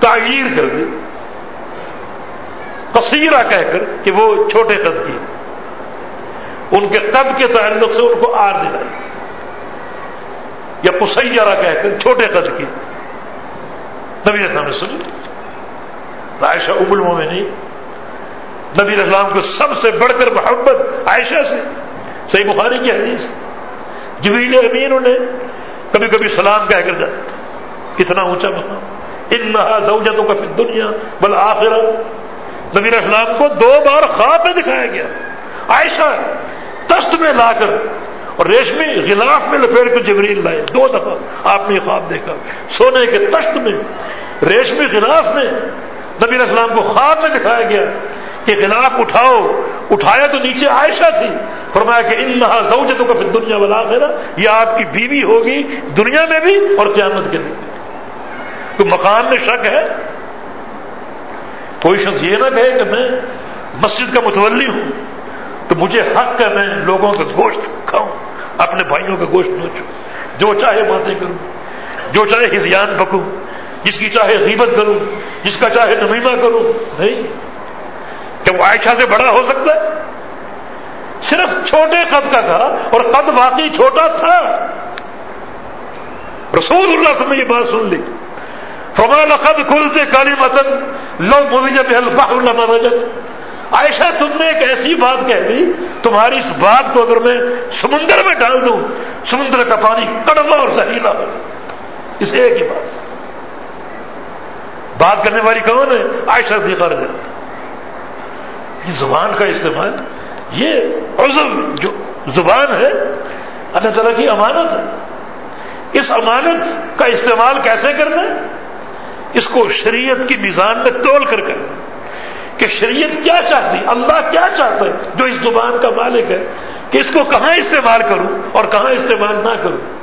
تعیر کر دی۔ قصیرہ کہہ کر کہ وہ چھوٹے قد کی ان کے قد کے تعلق سے ان کو آر دلائی یا پسیارہ کہہ کر چھوٹے قد کی نبی اسلام نے سنی عائشہ ام المومنی نبی اسلام کو سب سے بڑھ کر محبت عائشہ سے صحیح بخاری کی حدیث جبیل امین انہیں کبھی کبھی سلام کہہ کر جاتے تھے کتنا اونچا مقام ان زوجتوں کا پھر دنیا بل آخر نبی اسلام کو دو بار خواب میں دکھایا گیا۔ عائشہ تست میں لا کر اور ریشمی غلاف میں لپیٹ کر جبریل لائے۔ دو دفعہ آپ نے خواب دیکھا۔ سونے کے تشت میں، ریشمی غلاف میں نبی اسلام کو خواب میں دکھایا گیا کہ غلاف اٹھاؤ۔ اٹھایا تو نیچے عائشہ تھی۔ فرمایا کہ ان زوجتوں کا پھر دنیا والا میرا یہ آپ کی بیوی ہوگی دنیا میں بھی اور قیامت کے دن۔ کوئی مقام میں شک ہے؟ کوئی شخص یہ نہ کہے کہ میں مسجد کا متولی ہوں، تو مجھے حق ہے میں لوگوں کا گوشت کھاؤں، اپنے بھائیوں کا گوشت نوچوں جو چاہے باتیں کروں، جو چاہے ہزیان پکوں جس کی چاہے غیبت کروں، جس کا چاہے نمیمہ کروں، نہیں۔ کہ وہ عائشہ سے بڑا ہو سکتا ہے؟ صرف چھوٹے قد کا تھا اور قد واقعی چھوٹا تھا۔ رسول اللہ سے میں یہ بات سن لی۔ فمال قد کھل سے کالی متن لو مدد عائشہ، تم نے ایک ایسی بات کہہ دی، تمہاری اس بات کو اگر میں سمندر میں ڈال دوں، سمندر کا پانی کڑوا اور زہریلا ہو۔ اس ایک ہی بات۔ بات کرنے والی کون ہے؟ عائشہ دیکھا رضی یہ زبان کا استعمال، یہ عزم جو زبان ہے، اللہ تعالیٰ کی امانت ہے۔ اس امانت کا استعمال کیسے کرنا ہے؟ اس کو شریعت کی میزان میں تول کر کرنا کہ شریعت کیا چاہتی اللہ کیا چاہتا ہے؟ جو اس زبان کا مالک ہے، کہ اس کو کہاں استعمال کروں اور کہاں استعمال نہ کروں؟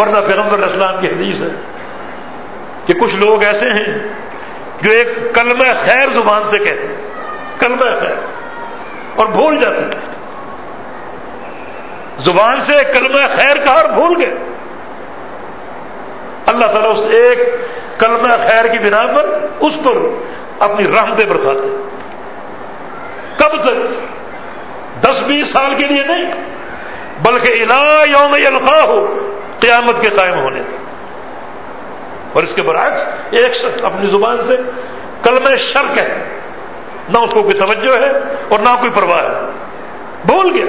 ورنہ پیغمبر اسلام کی حدیث ہے کہ کچھ لوگ ایسے ہیں جو ایک کلمہ خیر زبان سے کہتے ہیں، کلمہ خیر، اور بھول جاتے ہیں۔ زبان سے کلمہ خیر کہا اور بھول گئے۔ اللہ تعالیٰ اس ایک کلمہ خیر کی بنا پر اس پر اپنی رحمتیں برساتے کب تک؟ دس بیس سال کے لیے نہیں، بلکہ الا یوم القاع ہو قیامت کے قائم ہونے تک۔ اور اس کے برعکس ایک شخص اپنی زبان سے کلمہ شر کہتے نہ اس کو کوئی توجہ ہے اور نہ کوئی پرواہ ہے۔ بھول گیا۔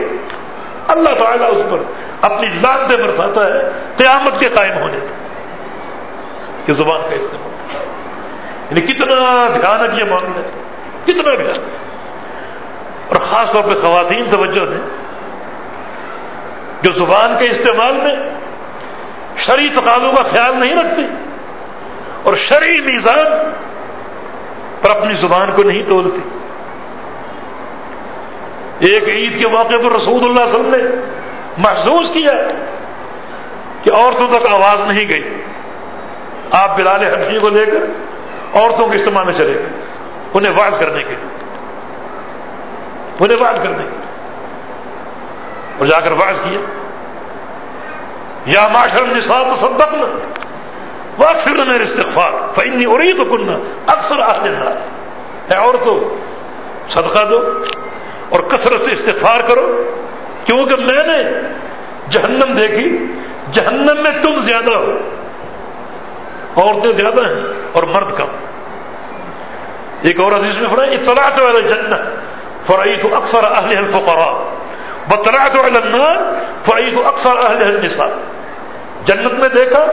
اللہ تعالیٰ اس پر اپنی لانتے برساتا ہے، قیامت کے قائم ہونے تک۔ کہ زبان کا استعمال۔ یعنی کتنا بھیانک یہ معاملہ ہے۔ کتنا بھیانک اور خاص طور پہ خواتین توجہ دیں۔ جو زبان کے استعمال میں شرعی تقاضوں کا خیال نہیں رکھتی اور شرعی میزان پر اپنی زبان کو نہیں تولتی ایک عید کے موقع پر رسول اللہ صلی اللہ علیہ وسلم نے محسوس کیا کہ عورتوں تک آواز نہیں گئی۔ آپ بلال حفیظ کو لے کر عورتوں کے اجتماع میں چلے گئے۔ انہیں واز کرنے کے لیے۔ انہیں واز کرنے کے لیے۔ اور جا کر واز کیا۔ یا معاشر نصاب تصدقنا واکثر میرے استغفار فإني اريد كنا اکثر اہل النار۔ ہے عورتوں، صدقہ دو اور کثرت سے استغفار کرو۔ کیونکہ میں نے جہنم دیکھی، جہنم میں تم زیادہ ہو۔ عورتیں زیادہ ہیں اور مرد کم۔ ایک اور حدیث میں فرمایا، اطلاعت والے جنت فرائی تو اکثر اہل الفقراء بطلاعت والے النار فرائی تو اکثر اہل النساء۔ جنت میں دیکھا،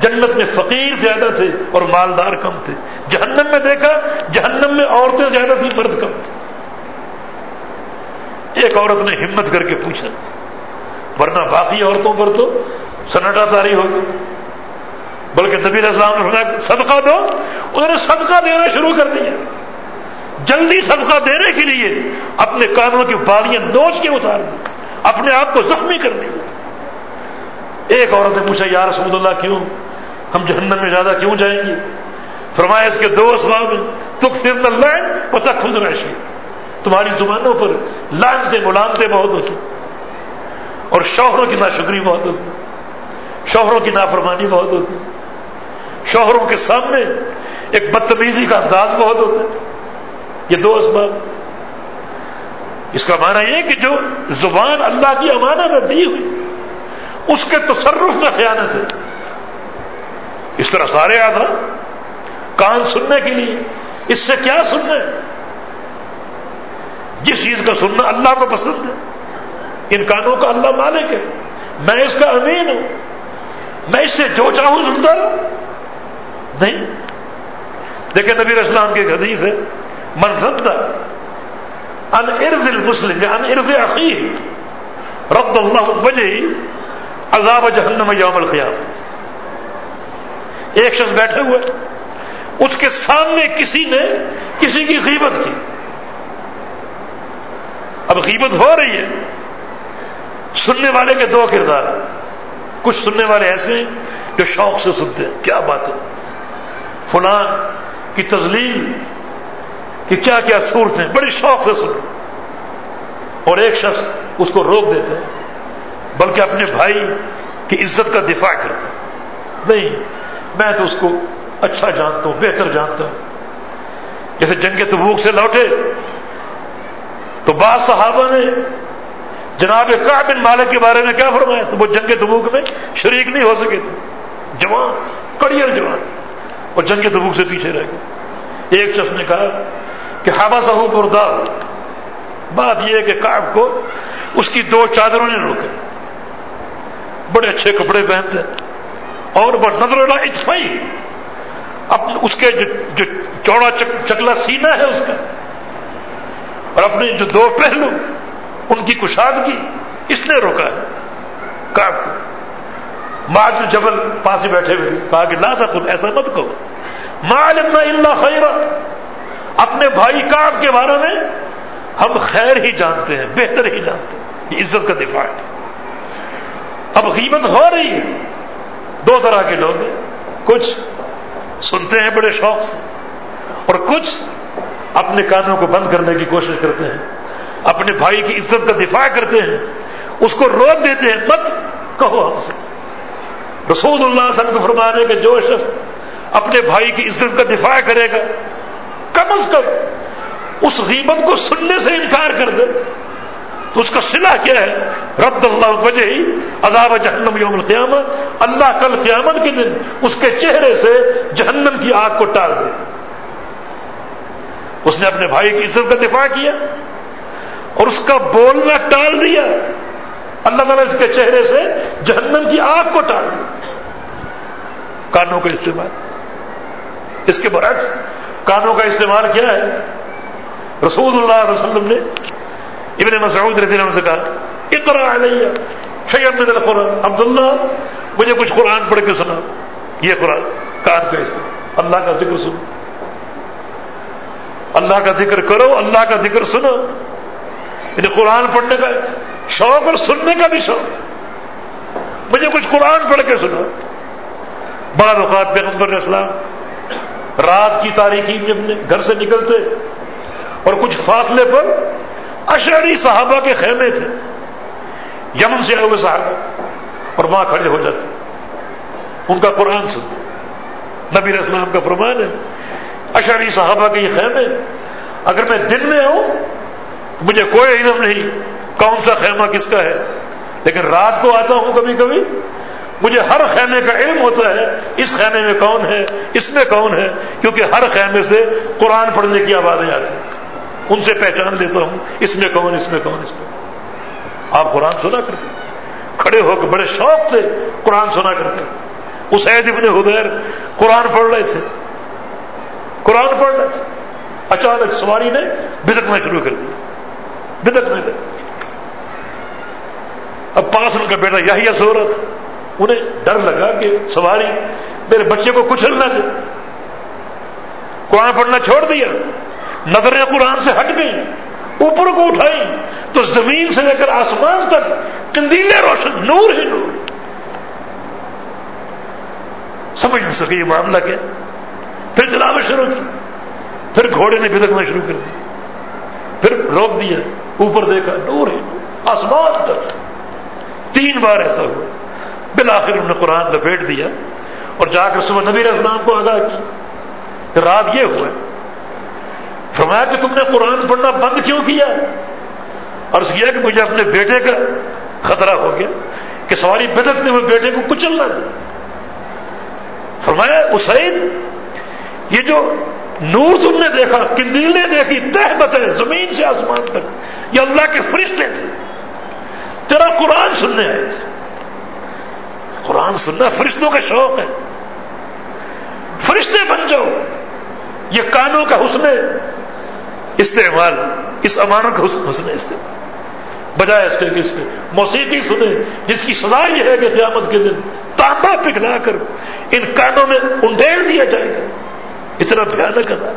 جنت میں فقیر زیادہ تھے اور مالدار کم تھے۔ جہنم میں دیکھا، جہنم میں عورتیں زیادہ تھیں، مرد کم تھے۔ ایک عورت نے ہمت کر کے پوچھا، ورنہ باقی عورتوں پر تو سنٹا تاری ہوگی۔ بلکہ نبی اسلام نے فرمایا صدقہ دو، انہوں نے صدقہ دینا شروع کر دیا۔ جلدی صدقہ دینے کے لیے اپنے کانوں کی بالیاں نوچ کے اتار دی، اپنے آپ کو زخمی کر دیا ایک عورت نے پوچھا، یا رسول اللہ کیوں؟ ہم جہنم میں زیادہ کیوں جائیں گے؟ فرمایا، اس کے دو اسباب ہیں۔ تک سر اللہ پتہ خود رشی تمہاری زبانوں پر لانتے ملامتے بہت ہوتی اور شوہروں کی ناشکری بہت ہوتی شوہروں کی نافرمانی بہت ہوتی شوہروں کے سامنے ایک بدتمیزی کا انداز بہت ہوتا ہے۔ یہ دو اسباب۔ اس کا معنی یہ کہ جو زبان اللہ کی امانت ہے دی ہوئی، اس کے تصرف میں خیانت ہے۔ اس طرح سارے آدھا کان سننے کے لیے اس سے کیا سننا ہے؟ جس چیز کا سننا اللہ کو پسند ہے، ان کانوں کا اللہ مالک ہے۔ میں اس کا امین ہوں، میں اس سے جو چاہوں سنتا نہیں۔ دیکھیں نبی اسلام کی حدیث ہے، من رد ان ارز المسلم ان ارز عقیل رب اللہ وجہ عذاب جہنم یوم القیام ایک شخص بیٹھے ہوئے، اس کے سامنے کسی نے کسی کی غیبت کی۔ اب غیبت ہو رہی ہے۔ سننے والے کے دو کردار کچھ سننے والے ایسے ہیں جو شوق سے سنتے ہیں۔ کیا بات ہے؟ فلان کی تزلیل، کہ کیا کیا صورتیں بڑی شوق سے سنو۔ اور ایک شخص اس کو روک دیتے ہیں بلکہ اپنے بھائی کی عزت کا دفاع کرتا نہیں، میں تو اس کو اچھا جانتا ہوں، بہتر جانتا ہوں۔ جیسے جنگ تبوک سے لوٹے، تو بعض صحابہ نے جناب کا بن مالک کے بارے میں کیا فرمایا؟ تو وہ جنگ تبوک میں شریک نہیں ہو سکے تھے۔ جوان، کڑیل جوان۔ اور جنگ تبوک سے پیچھے رہ گئے۔ ایک شخص نے کہا کہ ہابا صاحب بردا بات یہ ہے کہ کاب کو اس کی دو چادروں نے روکے بڑے اچھے کپڑے پہنتے اور نظر اتفائی اپنے اس کے جو چوڑا چکلا سینا ہے اس کا۔ اور اپنے جو دو پہلو، ان کی کشادگی اس نے روکا ہے کاب کو۔ ماں جبل پاس ہی بیٹھے ہوئے کہا کہ لا تھا ایسا مت کہو۔ مال اللہ خیرہ اپنے بھائی کاب کے بارے میں ہم خیر ہی جانتے ہیں، بہتر ہی جانتے ہیں۔ یہ عزت کا دفاع ہے۔ اب قیمت ہو رہی ہے۔ دو طرح کے لوگ ہیں۔ کچھ سنتے ہیں بڑے شوق سے، اور کچھ اپنے کانوں کو بند کرنے کی کوشش کرتے ہیں۔ اپنے بھائی کی عزت کا دفاع کرتے ہیں۔ اس کو روک دیتے ہیں۔ مت کہو ہم سے۔ رسول اللہ صلی اللہ علیہ وسلم کو فرمانے کے جو شخص اپنے بھائی کی عزت کا دفاع کرے گا، کم از کم اس غیبت کو سننے سے انکار کر دے۔ تو اس کا سلا کیا ہے؟ رد اللہ وجہ ہی عذاب جہنم یوم القیامت اللہ کل قیامت کے دن اس کے چہرے سے جہنم کی آگ کو ٹال دے۔ اس نے اپنے بھائی کی عزت کا دفاع کیا اور اس کا بولنا ٹال دیا۔ اللہ تعالیٰ اس کے چہرے سے جہنم کی آگ کو ٹال دیا کانوں کا استعمال۔ اس کے برعکس کانوں کا استعمال کیا ہے؟ رسول اللہ علیہ وسلم نے ابن مسعود رضی اللہ عنہ سے کہا اقرا علیہ شیب من القرآن. عبداللہ، مجھے کچھ قرآن پڑھ کے سنا۔ یہ قرآن، کان کا استعمال۔ اللہ کا ذکر سنو۔ اللہ کا ذکر کرو، اللہ کا ذکر سنو۔ یعنی قرآن پڑھنے کا شوق اور سننے کا بھی شوق۔ مجھے کچھ قرآن پڑھ کے سنا بعض اوقات پیغمبر اسلام رات کی تاریخی میں گھر سے نکلتے اور کچھ فاصلے پر اشعری صحابہ کے خیمے تھے۔ یمن سے آئے ہوئے صحابہ اور وہاں کھڑے ہو جاتے۔ ان کا قرآن سنتے۔ نبی اسلام کا فرمان ہے اشعری صحابہ کے یہ خیمے، اگر میں دن میں آؤں تو مجھے کوئی علم نہیں کون سا خیمہ کس کا ہے، لیکن رات کو آتا ہوں کبھی کبھی مجھے ہر خیمے کا علم ہوتا ہے، اس خیمے میں کون ہے؟ اس میں کون ہے؟ کیونکہ ہر خیمے سے قرآن پڑھنے کی آوازیں آتی ہیں۔ ان سے پہچان لیتا ہوں، اس میں کون، اس میں کون، اس میں آپ قرآن سنا کرتے کھڑے ہو کے بڑے شوق سے قرآن سنا کرتے اس عید ابن حدیر قرآن پڑھ رہے تھے۔ قرآن پڑھ رہے تھے۔ اچانک سواری نے بدکنا شروع کر دیا بدکنے لگے اب پاس ان کا بیٹا یہی سورت انہیں ڈر لگا کہ سواری میرے بچے کو کچھ نہ دے۔ قرآن پڑھنا چھوڑ دیا۔ نظریں قرآن سے ہٹ گئی اوپر کو اٹھائی تو زمین سے لے کر آسمان تک کندیلے روشن، نور ہی نور۔ سمجھ نہیں سکے یہ معاملہ کیا۔ پھر تلاوت شروع کی۔ پھر گھوڑے نے بدکنا شروع کر دی۔ پھر روک دیا۔ اوپر دیکھا نور ہی نور۔ آسمان تک۔ تین بار ایسا ہوا۔ بالآخر انہوں نے قرآن لپیٹ دیا اور جا کر صبح نبی اسلام کو آگاہ کی کہ رات یہ ہوا فرمایا کہ تم نے قرآن پڑھنا بند کیوں کیا؟ اور اس کیا کہ مجھے اپنے بیٹے کا خطرہ ہو گیا کہ سواری بدکتے ہوئے بیٹے کو کچلنا دے۔ فرمایا اسعید یہ جو نور تم نے دیکھا کندیل نے دیکھی، تہ بتے زمین سے آسمان تک، یہ اللہ کے فرشتے تھے۔ تیرا قرآن سننے آئے تھے۔ قرآن سننا فرشتوں کا شوق ہے۔ فرشتے بن جاؤ۔ یہ کانوں کا حسن استعمال، اس امانت حسن استعمال۔ بجائے اس کے اس سے موسیقی سنے، جس کی سزا یہ ہے کہ قیامت کے دن تانبا پگھلا کر ان کانوں میں انڈیل دیا جائے گا۔ اتنا بھیانک ادا۔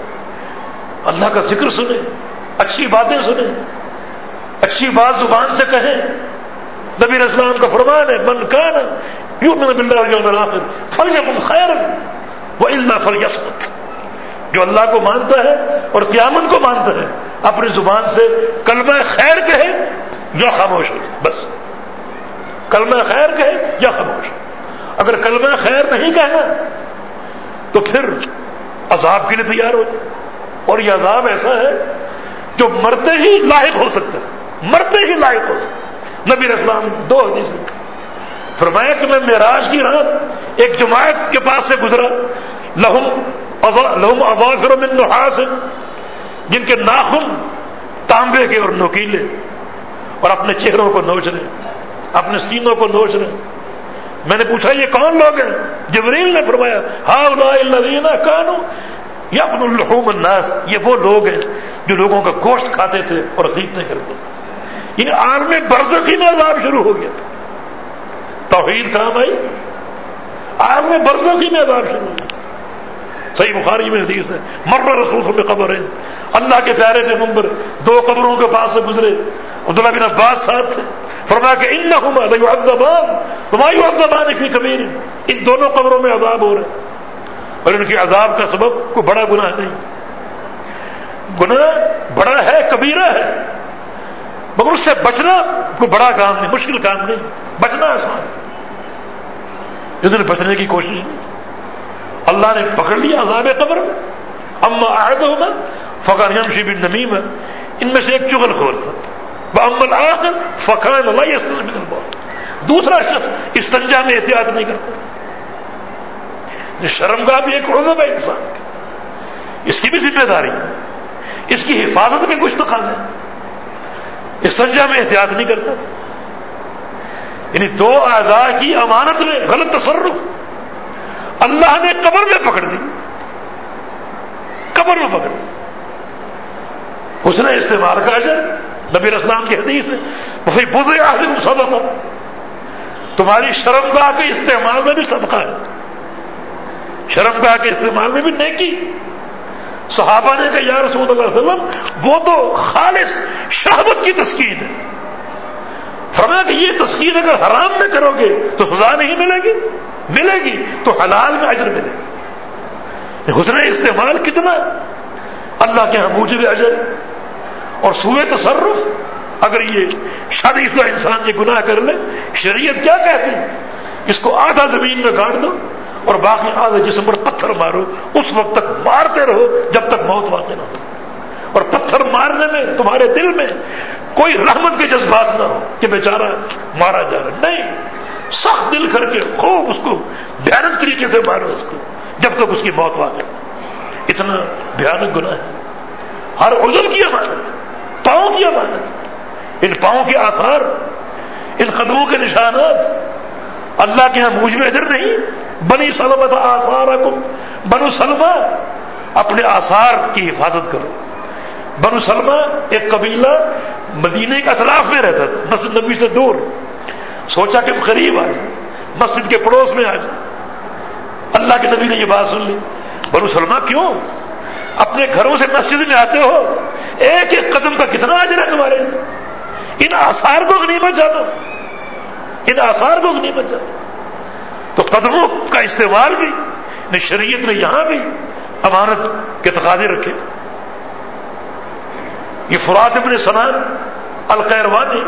اللہ کا ذکر سنیں اچھی باتیں سنیں اچھی بات زبان سے کہیں۔ نبی اسلام کا فرمان ہے، من کان یوں میں بلّہ فل خیر وہ اللہ فلیسمت جو اللہ کو مانتا ہے اور قیامت کو مانتا ہے، اپنی زبان سے کلمہ خیر کہے یا خاموش ہو بس۔ کلمہ خیر کہے یا خاموش اگر کلمہ خیر نہیں کہنا، تو پھر عذاب کے لیے تیار ہو جائے۔ اور یہ عذاب ایسا ہے جو مرتے ہی لاحق ہو سکتا ہے۔ مرتے ہی لاحق ہو سکتا ہے۔ نبی اسلام دو حدیث فرمایا کہ میں معراج کی رات ایک جماعت کے پاس سے گزرا۔ لہم لہم اظافر من نحاس، جن کے ناخن تانبے کے اور نوکیلے، اور اپنے چہروں کو نوچ رہے، اپنے سینوں کو نوچ رہے۔ میں نے پوچھا، یہ کون لوگ ہیں؟ جبریل نے فرمایا ہا کانو یا اپن الحوم الناس، یہ وہ لوگ ہیں جو لوگوں کا گوشت کھاتے تھے اور خریدتے کرتے یعنی عالم برزخی میں عذاب شروع ہو گیا۔ تھا توحید کہاں بھائی؟ عالم برزخی میں عذاب شروع ہو گیا صحیح بخاری میں حدیث ہے۔ مر رسول میں قبر۔ ہے اللہ کے پیارے پیغمبر دو قبروں کے پاس سے گزرے۔ عبداللہ بن عباس ساتھ تھے۔ فرمایا کہ ان نہ فی کبیر ان دونوں قبروں میں عذاب ہو رہے اور ان کے عذاب کا سبب کوئی بڑا گناہ نہیں۔ گناہ بڑا ہے، کبیرہ ہے۔ مگر اس سے بچنا کوئی بڑا کام نہیں، مشکل کام نہیں۔ بچنا آسان۔ ہے انہوں نے بچنے کی کوشش نہیں۔ اللہ نے پکڑ لیا عذاب قبر اما عہد ہوگا فقان یمشی بن نمیم ان میں سے ایک چغل خور تھا۔ وہ امل آخر فقان اللہ دوسرا شخص استنجا میں احتیاط نہیں کرتا تھا۔ شرم کا بھی ایک عزب ہے انسان اس کی بھی ذمہ داری ہے۔ اس کی حفاظت کے کچھ تقاضے استنجا میں احتیاط نہیں کرتا تھا۔ یعنی دو اعضاء کی امانت میں غلط تصرف۔ اللہ نے قبر میں پکڑ دی۔ قبر میں پکڑ دی۔ اس نے استعمال کا اجر۔ نبی اسلام کی حدیث ہے وہی بزے آدمی صدقہ۔ تمہاری شرم گاہ کے استعمال میں بھی صدقہ ہے۔ شرم گاہ کے استعمال میں بھی نیکی۔ صحابہ نے کہا، یا رسول اللہ علیہ وسلم، وہ تو خالص شہبت کی تسکین ہے۔ فرمایا کہ یہ تسکین اگر حرام میں کرو گے تو خدا نہیں ملے گی؟ ملے گی تو حلال میں اجر ملے گی۔ حسن استعمال کتنا؟ اللہ کے یہاں موجب اجر اور سوئے تصرف۔ اگر یہ شادی شدہ انسان یہ گناہ کر لے، شریعت کیا کہتی؟ اس کو آدھا زمین میں گاڑ دو اور باقی آدھے جسم پر پتھر مارو۔ اس وقت تک مارتے رہو جب تک موت واقع نہ ہو۔ اور پتھر مارنے میں، تمہارے دل میں کوئی رحمت کے جذبات نہ ہو کہ بیچارہ مارا جا رہا نہیں، سخت دل کر کے، خوب اس کو بھیانک طریقے سے مارو اس کو، جب تک اس کی موت واقع اتنا بھیانک گناہ ہے۔ ہر عزم کی امانت، پاؤں کی امانت، ان پاؤں کے آثار، ان قدموں کے نشانات۔ اللہ کے یہاں موج میں ادھر نہیں۔ بنی سلمت آثار بنو سلمہ، اپنے آثار کی حفاظت کرو۔ بنو سلمہ ایک قبیلہ مدینے کے اطراف میں رہتا تھا، مسجد نبی سے دور۔ سوچا کہ قریب آ جائے مسجد کے پڑوس میں آ جائے اللہ کے نبی نے یہ بات سن لی۔ بنو سلمہ، کیوں؟ اپنے گھروں سے مسجد میں آتے ہو، ایک ایک قدم کا کتنا آج ہے تمہارے ان آثار کو غنیمت جانا ان آثار کو غنیمت جانا تو قدموں کا استعمال بھی شریعت نے یہاں بھی امانت کے تقاضے رکھے۔ یہ فرات ابن سنان القیروانی،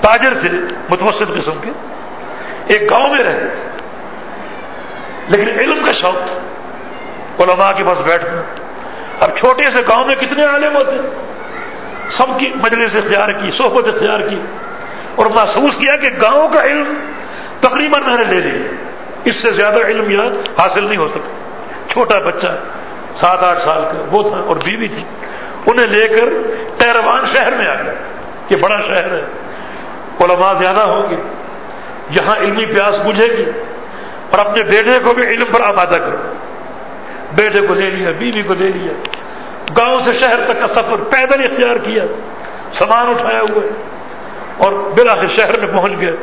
تاجر تھے، متوسط قسم کے۔ ایک گاؤں میں رہتے تھے۔ لیکن علم کا شوق تھا۔ علماء کے پاس بیٹھنا اب چھوٹے سے گاؤں میں کتنے عالم ہوتے سب کی مجلس اختیار کی، صحبت اختیار کی۔ اور محسوس کیا کہ گاؤں کا علم تقریباً میں نے لے لیا۔ اس سے زیادہ علم یہاں حاصل نہیں ہو سکتا۔ چھوٹا بچہ، سات آٹھ سال کا، وہ تھا اور بیوی تھی۔ انہیں لے کر تیروان شہر میں آ گیا کہ بڑا شہر ہے۔ علماء زیادہ ہوں گے۔ یہاں علمی پیاس بجھے گی۔ اور اپنے بیٹے کو بھی علم پر آمادہ کرو۔ بیٹے کو لے لیا، بیوی کو لے لیا۔ گاؤں سے شہر تک کا سفر پیدل اختیار کیا۔ سامان اٹھایا ہوئے اور بلاخر شہر میں پہنچ گئے۔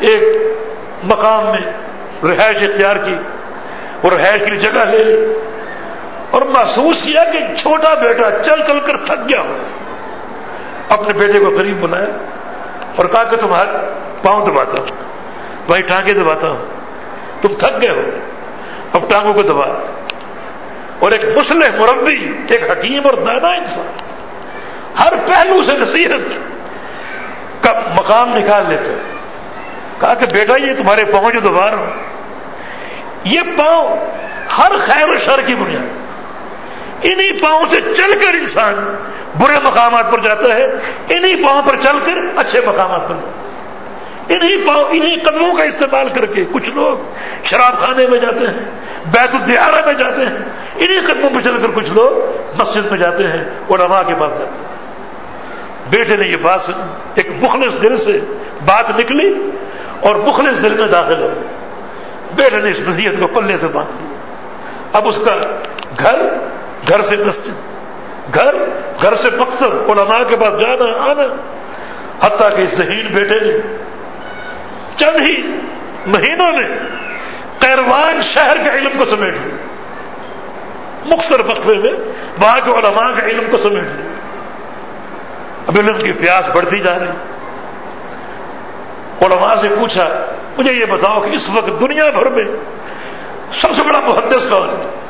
ایک مقام میں رہائش اختیار کی۔ اور رہائش کے لیے جگہ لے لی۔ اور محسوس کیا کہ چھوٹا بیٹا چل چل کر تھک گیا ہو۔ اپنے بیٹے کو قریب بلایا اور کہا کہ تمہارا پاؤں دباتا ہوں، بھائی ٹانگے دباتا ہوں۔ تم تھک گئے ہو، اب ٹانگوں کو دبا۔ اور ایک مسلح مربی، ایک حکیم اور دانا انسان۔ ہر پہلو سے نصیحت کا مقام نکال لیتے کہا کہ بیٹا، یہ تمہارے پاؤں جو دبا رہا ہوں، یہ پاؤں ہر خیر و شر کی بنیاد۔ انہی پاؤں سے چل کر انسان برے مقامات پر جاتا ہے، انہی پاؤں پر چل کر اچھے مقامات پر جاتا ہے۔ انہی پاؤں، انہی قدموں کا استعمال کر کے کچھ لوگ شراب خانے میں جاتے ہیں، بیت الدیارہ میں جاتے ہیں، انہی قدموں پہ چل کر کچھ لوگ مسجد میں جاتے ہیں، علماء کے پاس جاتے ہیں۔ بیٹے نے یہ بات سنی ایک مخلص دل سے بات نکلی اور مخلص دل میں داخل ہو بیٹے نے اس نصیحت کو پلے سے باندھ لیا۔ اب اس کا گھر گھر سے مسجد، گھر گھر سے مقصد، علماء کے پاس جانا، آنا، حتیٰ کہ ذہین بیٹے نے چند ہی مہینوں میں قیروان شہر کے علم کو سمیٹ لیا مختصر وقفے میں وہاں کے علماء کے علم کو سمیٹ لیا اب علم کی پیاس بڑھتی جا رہی۔ علماء سے پوچھا، مجھے یہ بتاؤ کہ اس وقت دنیا بھر میں سب سے بڑا محدث کون ہے؟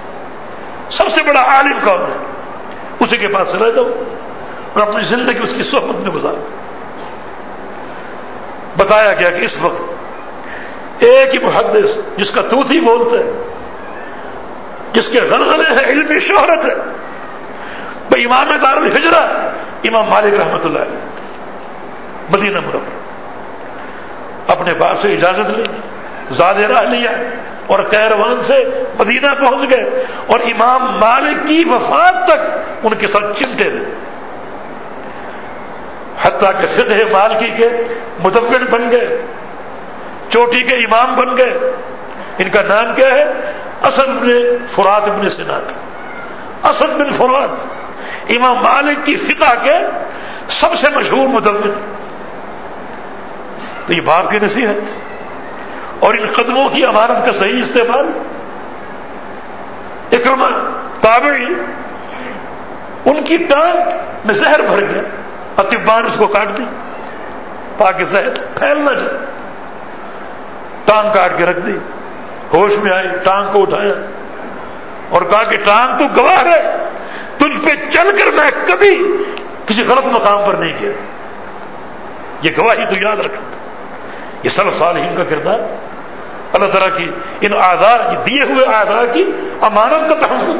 سب سے بڑا عالم کون ہے؟ اسی کے پاس چلا جاؤ اور اپنی زندگی اس کی صحبت میں گزار دو۔ بتایا گیا کہ اس وقت ایک ہی محدث جس کا توت ہی بولتا ہے جس کے غلغلے ہیں علمی شہرت ہے بھائی امام دار الحجرا امام مالک رحمت اللہ علیہ، مدینہ مرب اپنے باپ سے اجازت لی زاد راہ لیا۔ اور کیروان سے مدینہ پہنچ گئے اور امام مالک کی وفات تک ان کے ساتھ چمٹے رہے۔ حتیٰ کہ فقہ مالکی کے مدفن بن گئے، چوٹی کے امام بن گئے۔ ان کا نام کیا ہے؟ اسد بن فرات ابن سنان اسد بن فرات امام مالک کی فقہ کے سب سے مشہور مدفن۔ تو یہ باپ کی نصیحت۔ اور ان قدموں کی امانت کا صحیح استعمال؟ اکرما تابعی ان کی ٹانگ میں زہر بھر گیا اتبان اس کو کاٹ دی، تاکہ زہر پھیل نہ جائے۔ ٹانگ کاٹ کے رکھ دی، ہوش میں آئی، ٹانگ کو اٹھایا اور کہا کہ ٹانگ تو گواہ ہے، تجھ پہ چل کر میں کبھی کسی غلط مقام پر نہیں گیا۔ یہ گواہی تو یاد رکھنا۔ یہ سر صالحین کا کردار۔ اللہ تعالیٰ کی ان آدھا دیے ہوئے آدھا کی امانت کا تحفظ۔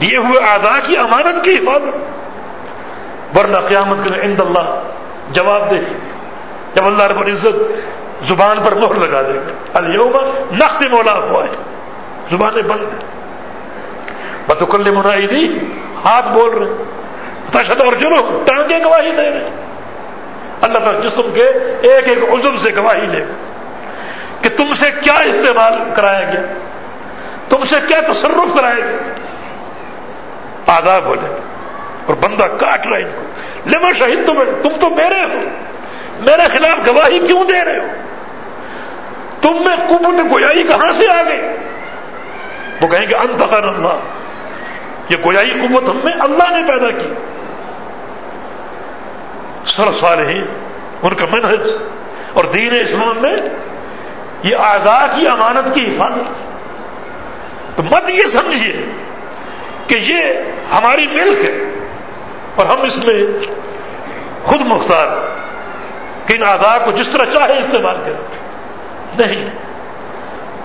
دیے ہوئے آدھا کی امانت کی حفاظت۔ ورنہ قیامت کے عند اللہ جواب دے جب اللہ رب العزت زبان پر مہر لگا دے گا الوم نقد مولا ہوا ہے زبانیں بند ہیں بتکل منائی دی ہاتھ بول رہے تشد اور چلو ٹانگے گواہی دے رہے اللہ تعالیٰ جسم کے ایک ایک عزم سے گواہی لے گا۔ کہ تم سے کیا استعمال کرایا گیا؟ تم سے کیا تصرف کرایا گیا؟ آداب بولے، اور بندہ کاٹ رہا ان کو۔ لما شہید تم تم تو میرے ہو۔ میرے خلاف گواہی کیوں دے رہے ہو؟ تم میں قوت گویائی کہاں سے آ گئی؟ وہ کہیں گے انتقن اللہ۔ یہ گویائی قوت ہم میں اللہ نے پیدا کی۔ سر صالحین، ان کا منحج اور دین اسلام میں یہ آزاد کی امانت کی حفاظت۔ تو مت یہ سمجھیے کہ یہ ہماری ملک ہے اور ہم اس میں خود مختار کہ ان آزاد کو جس طرح چاہے استعمال کریں۔ نہیں،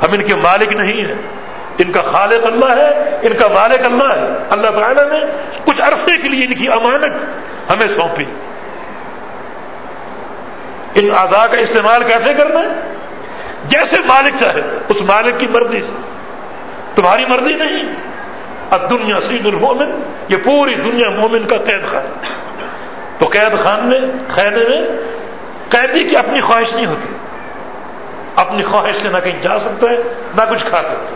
ہم ان کے مالک نہیں ہیں۔ ان کا خالق اللہ ہے، ان کا مالک اللہ ہے۔ اللہ تعالیٰ نے کچھ عرصے کے لیے ان کی امانت ہمیں سونپی۔ ان ادا کا استعمال کیسے کرنا ہے؟ جیسے مالک چاہے، اس مالک کی مرضی سے۔ تمہاری مرضی نہیں۔ اب دنیا سین المومن یہ پوری دنیا مومن کا قید خان تو قید خان میں خیمے میں قیدی کی اپنی خواہش نہیں ہوتی۔ اپنی خواہش سے نہ کہیں جا سکتا ہے، نہ کچھ کھا سکتا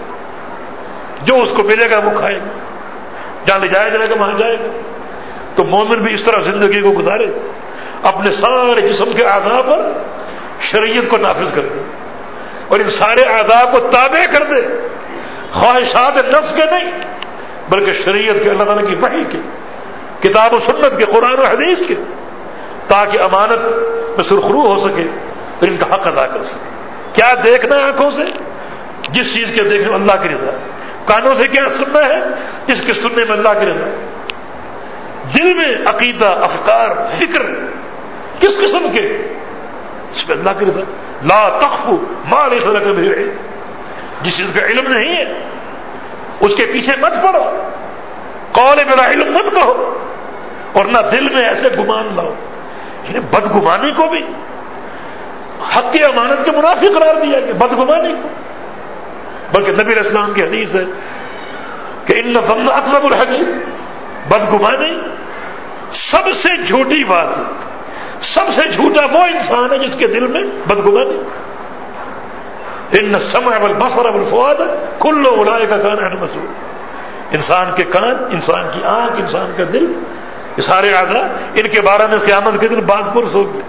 جو اس کو ملے گا وہ کھائے گا۔ جہاں لے جایا جائے گا وہاں جائے گا۔ تو مومن بھی اس طرح زندگی کو گزارے، اپنے سارے جسم کے آدھا پر شریعت کو نافذ کر دے اور ان سارے آدھا کو تابع کر دے۔ خواہشات نفس کے نہیں، بلکہ شریعت کے، اللہ تعالیٰ کی وحی کے کتاب و سنت کے، قرآن و حدیث کے، تاکہ امانت میں سرخرو ہو سکے پھر ان کا حق ادا کر سکے۔ کیا دیکھنا ہے آنکھوں سے؟ جس چیز کے دیکھنے میں اللہ کی رضا کانوں سے کیا سننا ہے؟ اس کے سننے میں اللہ کی رضا دل میں عقیدہ، افکار، فکر کس قسم کے؟ اس میں اللہ کی رضا لا تخف مال کبھی جس چیز کا علم نہیں ہے، اس کے پیچھے مت پڑو۔ کون میرا علم مت کہو۔ اور نہ دل میں ایسے گمان لاؤ۔ یعنی بدگمانی کو بھی حق کی امانت کے منافی قرار دیا کہ بدگمانی۔ کو بلکہ نبی اسلام کی حدیث ہے کہ ان اطلب الحدیث۔ بدگمانی سب سے جھوٹی بات ہے۔ سب سے جھوٹا وہ انسان ہے جس کے دل میں بدگمانی۔ ان سم ابل بسر ابل فواد کلو اڑائے کا کان ہے مسود انسان کے کان، انسان کی آنکھ، انسان کا دل، یہ سارے آدھا ان کے بارے میں قیامت کے دن باز پرس ہو گئے۔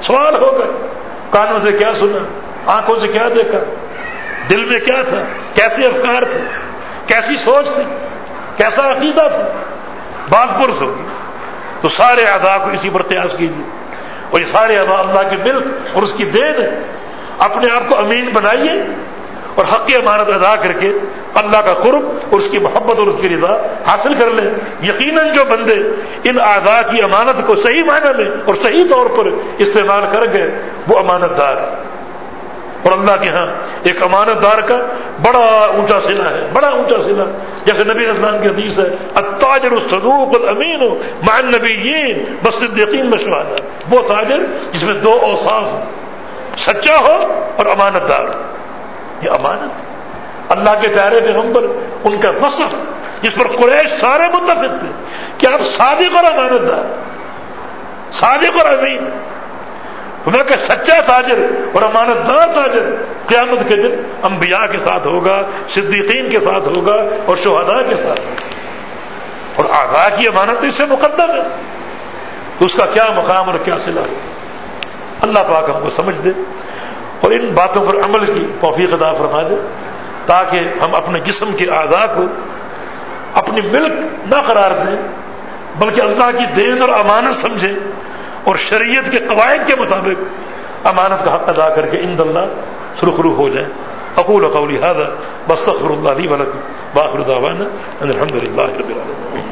سوال ہوگا کانوں سے کیا سنا؟ آنکھوں سے کیا دیکھا؟ دل میں کیا تھا؟ کیسے افکار تھے؟ کیسی سوچ تھی؟ کیسا عقیدہ تھا؟ باز پرس ہوگی تو سارے ادا کو اسی پر قیاس کیجیے۔ اور یہ سارے ادا اللہ کی ملک اور اس کی دین ہے۔ اپنے آپ کو امین بنائیے اور حق امانت ادا کر کے اللہ کا قرب اور اس کی محبت اور اس کی رضا حاصل کر لیں۔ یقیناً جو بندے ان اعضاء کی امانت کو صحیح معنی میں اور صحیح طور پر استعمال کر گئے، وہ امانت دار اور اللہ کے ہاں ایک امانت دار کا بڑا اونچا سلا ہے، بڑا اونچا سلا۔ جیسے نبی اسلام کی حدیث ہے، التاجر الصدوق الامین ہو مان نبی بس یقین مشورہ وہ تاجر جس میں دو اوصاف سچا ہو اور امانت دار یہ امانت اللہ کے پیارے پیغمبر، ان کا وصف، جس پر قریش سارے متفق تھے کہ آپ صادق اور امانت دار، صادق اور امین۔ میں کہ سچا تاجر اور امانت دار تاجر قیامت کے دن انبیاء کے ساتھ ہوگا، صدیقین کے ساتھ ہوگا اور شہداء کے ساتھ ہوگا۔ اور آگاہ کی امانت تو اس سے مقدم ہے۔ تو اس کا کیا مقام اور کیا سلا ہے اللہ پاک ہم کو سمجھ دے اور ان باتوں پر عمل کی توفیق ادا فرما دے تاکہ ہم اپنے جسم کے اعضاء کو اپنی ملک نہ قرار دیں، بلکہ اللہ کی دین اور امانت سمجھیں۔ اور شریعت کے قواعد کے مطابق امانت کا حق ادا کر کے ان اللہ سرخرو ہو جائیں۔ اقول قولی هذا بستغفر الله لي ولكم باخر دعوانا ان الحمد لله رب العالمين